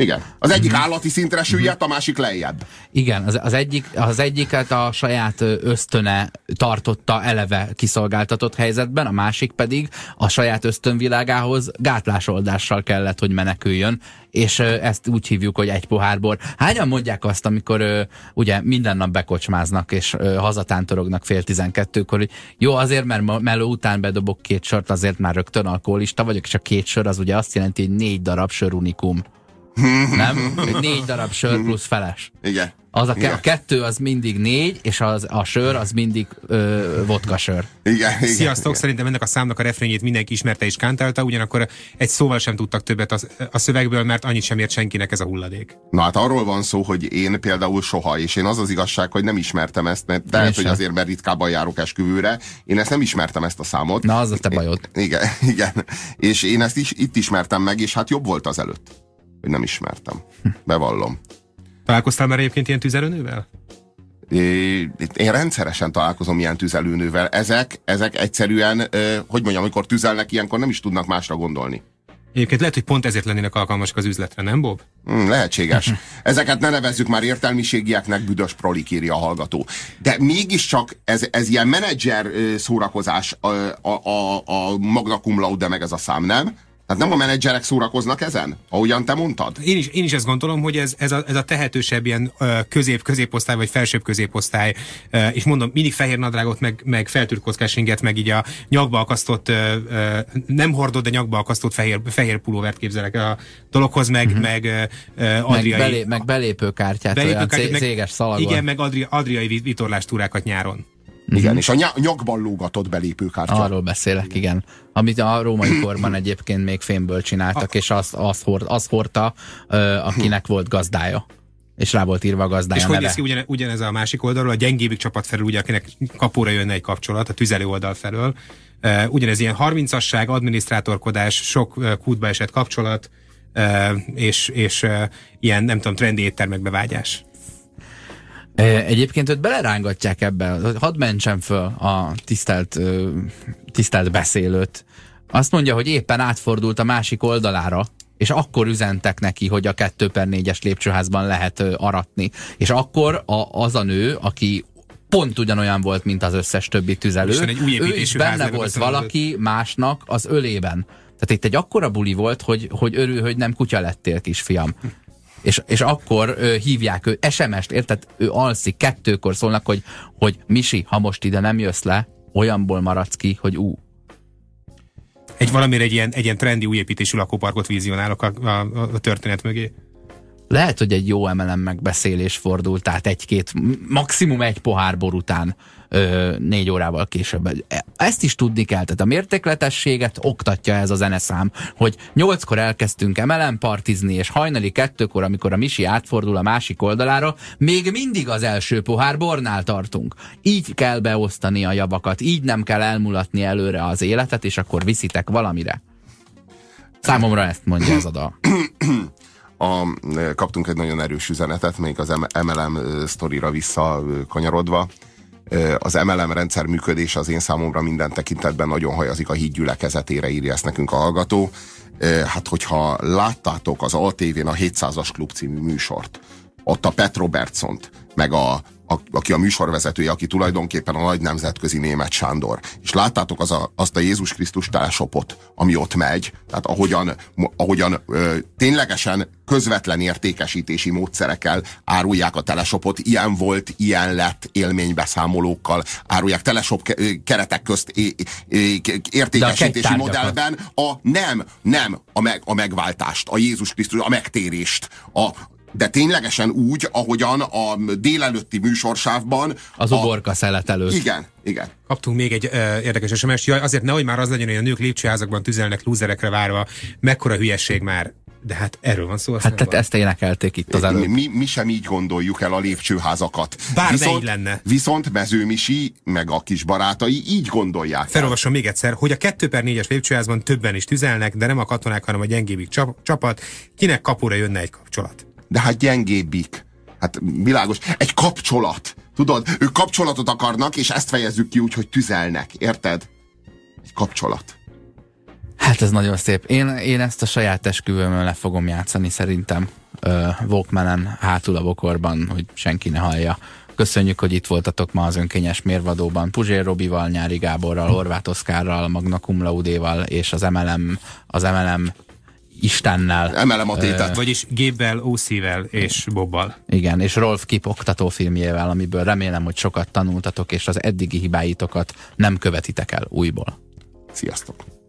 Igen. Az egyik Mhm. állati szintre süllyedt, a másik lejjebb. Igen, az, az, egyik, az egyiket a saját ösztöne tartotta eleve kiszolgáltatott helyzetben, a másik pedig a saját ösztönvilágához gátlásoldással kellett, hogy meneküljön, és ezt úgy hívjuk, hogy egy pohár bor. Hányan mondják azt, amikor ugye minden nap bekocsmáznak, és hazatántorognak fél tizenkettőkor, hogy jó, azért, mert meló után bedobok két sört, azért már rögtön alkoholista vagyok, és a két sör az ugye azt jelenti, hogy négy darab sör unikum. Nem? Hogy négy darab sör plusz feles. Igen. Az a, ke- Igen. a kettő az mindig négy, és az, a sör az mindig ö, vodka sör. Igen, igen, Sziasztok, igen. szerintem ennek a számnak a refrényét mindenki ismerte és kántálta, ugyanakkor egy szóval sem tudtak többet a, a szövegből, mert annyit sem ért senkinek ez a hulladék. Na hát arról van szó, hogy én például soha, és én az az igazság, hogy nem ismertem ezt, mert lehet, Én hogy sem. azért, mert ritkábban járok esküvőre, én ezt nem ismertem ezt a számot. Na, az a te bajod. Igen, igen. És én ezt is itt ismertem meg, és hát jobb volt az előtt, hogy nem ismertem. Bevallom. Találkoztál már egyébként ilyen tüzelőnővel? Én rendszeresen találkozom ilyen tüzelőnővel. Ezek, ezek egyszerűen, hogy mondjam, amikor tüzelnek, ilyenkor nem is tudnak másra gondolni. Egyébként lehet, hogy pont ezért lennének alkalmasak az üzletre, nem Bob? Hmm, lehetséges. Ezeket ne nevezzük már értelmiségieknek, büdös prolik írja a hallgató. De mégiscsak ez, ez ilyen menedzser szórakozás a, a, a, a Magna Cum Laude meg ez a szám, nem? Tehát nem a menedzserek szórakoznak ezen? Ahogyan te mondtad? Én is, én is ezt gondolom, hogy ez, ez, a, ez a tehetősebb ilyen közép-középosztály, vagy felsőbb középosztály, és mondom, mindig fehér nadrágot, meg, meg feltürkockás inget, meg így a nyakba akasztott, nem hordott, de nyakba akasztott fehér, fehér pulóvert képzelek a dologhoz, meg, uh-huh. meg ö, Meg, adriai... belé, meg belépőkártyát, olyan belépőkártyát, cé- meg- céges szalagon. Igen, meg adri, adriai vi- vitorlástúrákat nyáron. Igen, és a ny- nyakban lógatott belépőkártya. Arról beszélek, igen. Amit a római korban egyébként még fémből csináltak, és azt, azt, hord, azt hordta, ö, akinek volt gazdája. És rá volt írva a gazdája És hogy neve. néz ki ugyane, ugyanez a másik oldalról, a gyengébbik csapat felül, ugye, akinek kapóra jönne egy kapcsolat, a tüzelő oldal felől. Uh, ugyanez ilyen 30-asság, adminisztrátorkodás, sok uh, kútba esett kapcsolat, uh, és, és uh, ilyen, nem tudom, trendi éttermekbe vágyás. Egyébként őt belerángatják ebbe, hadd mentsem föl a tisztelt, tisztelt beszélőt. Azt mondja, hogy éppen átfordult a másik oldalára, és akkor üzentek neki, hogy a 2 per 4-es lépcsőházban lehet aratni. És akkor a, az a nő, aki pont ugyanolyan volt, mint az összes többi tüzelő. Új ő is benne volt előtt valaki másnak az ölében. Tehát itt egy akkora buli volt, hogy, hogy örül, hogy nem kutya lettél, kisfiam. És, és akkor ö, hívják ő SMS-t, érted? Ő alszik, kettőkor szólnak, hogy, hogy Misi, ha most ide nem jössz le, olyanból maradsz ki, hogy ú, Egy valamire egy ilyen, egy ilyen trendi új építésű lakóparkot vizionálok a, a, a történet mögé. lehet, hogy egy jó emelem megbeszélés fordult, tehát egy-két, maximum egy pohár bor után ö, négy órával később. Ezt is tudni kell, tehát a mértékletességet oktatja ez a zeneszám, hogy nyolckor elkezdtünk emelem partizni, és hajnali kettőkor, amikor a Misi átfordul a másik oldalára, még mindig az első pohár bornál tartunk. Így kell beosztani a javakat, így nem kell elmulatni előre az életet, és akkor viszitek valamire. Számomra ezt mondja ez a dal. a, kaptunk egy nagyon erős üzenetet, még az MLM sztorira visszakanyarodva. Az MLM rendszer működése az én számomra minden tekintetben nagyon hajazik a híd gyülekezetére, írja ezt nekünk a hallgató. Hát, hogyha láttátok az ATV-n a 700-as klub című műsort, ott a Pet Robertsont, meg a, a, aki a műsorvezetője, aki tulajdonképpen a nagy nemzetközi német Sándor. És láttátok az a, azt a Jézus Krisztus telesopot, ami ott megy, tehát ahogyan, ahogyan ö, ténylegesen közvetlen értékesítési módszerekkel árulják a telesopot, ilyen volt, ilyen lett élménybeszámolókkal, árulják telesop keretek közt értékesítési modellben a nem, nem a, meg, a megváltást, a Jézus Krisztus, a megtérést, a, de ténylegesen úgy, ahogyan a délelőtti műsorsávban Az a, uborka szelet előtt. igen, igen. Kaptunk még egy uh, érdekes sms Jaj, azért nehogy már az legyen, hogy a nők lépcsőházakban tüzelnek lúzerekre várva. Mekkora hülyesség már. De hát erről van szó. Hát tehát ezt énekelték itt az Mi, előbb. mi, mi sem így gondoljuk el a lépcsőházakat. Bár viszont, így lenne. Viszont Mezőmisi, meg a kis barátai így gondolják. el. Felolvasom még egyszer, hogy a 2 per 4-es lépcsőházban többen is tüzelnek, de nem a katonák, hanem a gyengébbik csap- csapat. Kinek kapura jönne egy kapcsolat? De hát gyengébbik. Hát világos. Egy kapcsolat. Tudod, ők kapcsolatot akarnak, és ezt fejezzük ki úgy, hogy tüzelnek. Érted? Egy kapcsolat. Hát ez nagyon szép. Én, én ezt a saját esküvőmön le fogom játszani szerintem. Uh, Walkmanen hátul a bokorban, hogy senki ne hallja. Köszönjük, hogy itt voltatok ma az önkényes mérvadóban. Puzsér Robival, Nyári Gáborral, Horváth Oszkárral, Magna Cum Laudéval és az MLM, az MLM Istennel. Emelem a tétet. Vagyis Gébbel, OC-vel és Bobbal. Igen, és Rolf Kip oktatófilmjével, amiből remélem, hogy sokat tanultatok, és az eddigi hibáitokat nem követitek el újból. Sziasztok.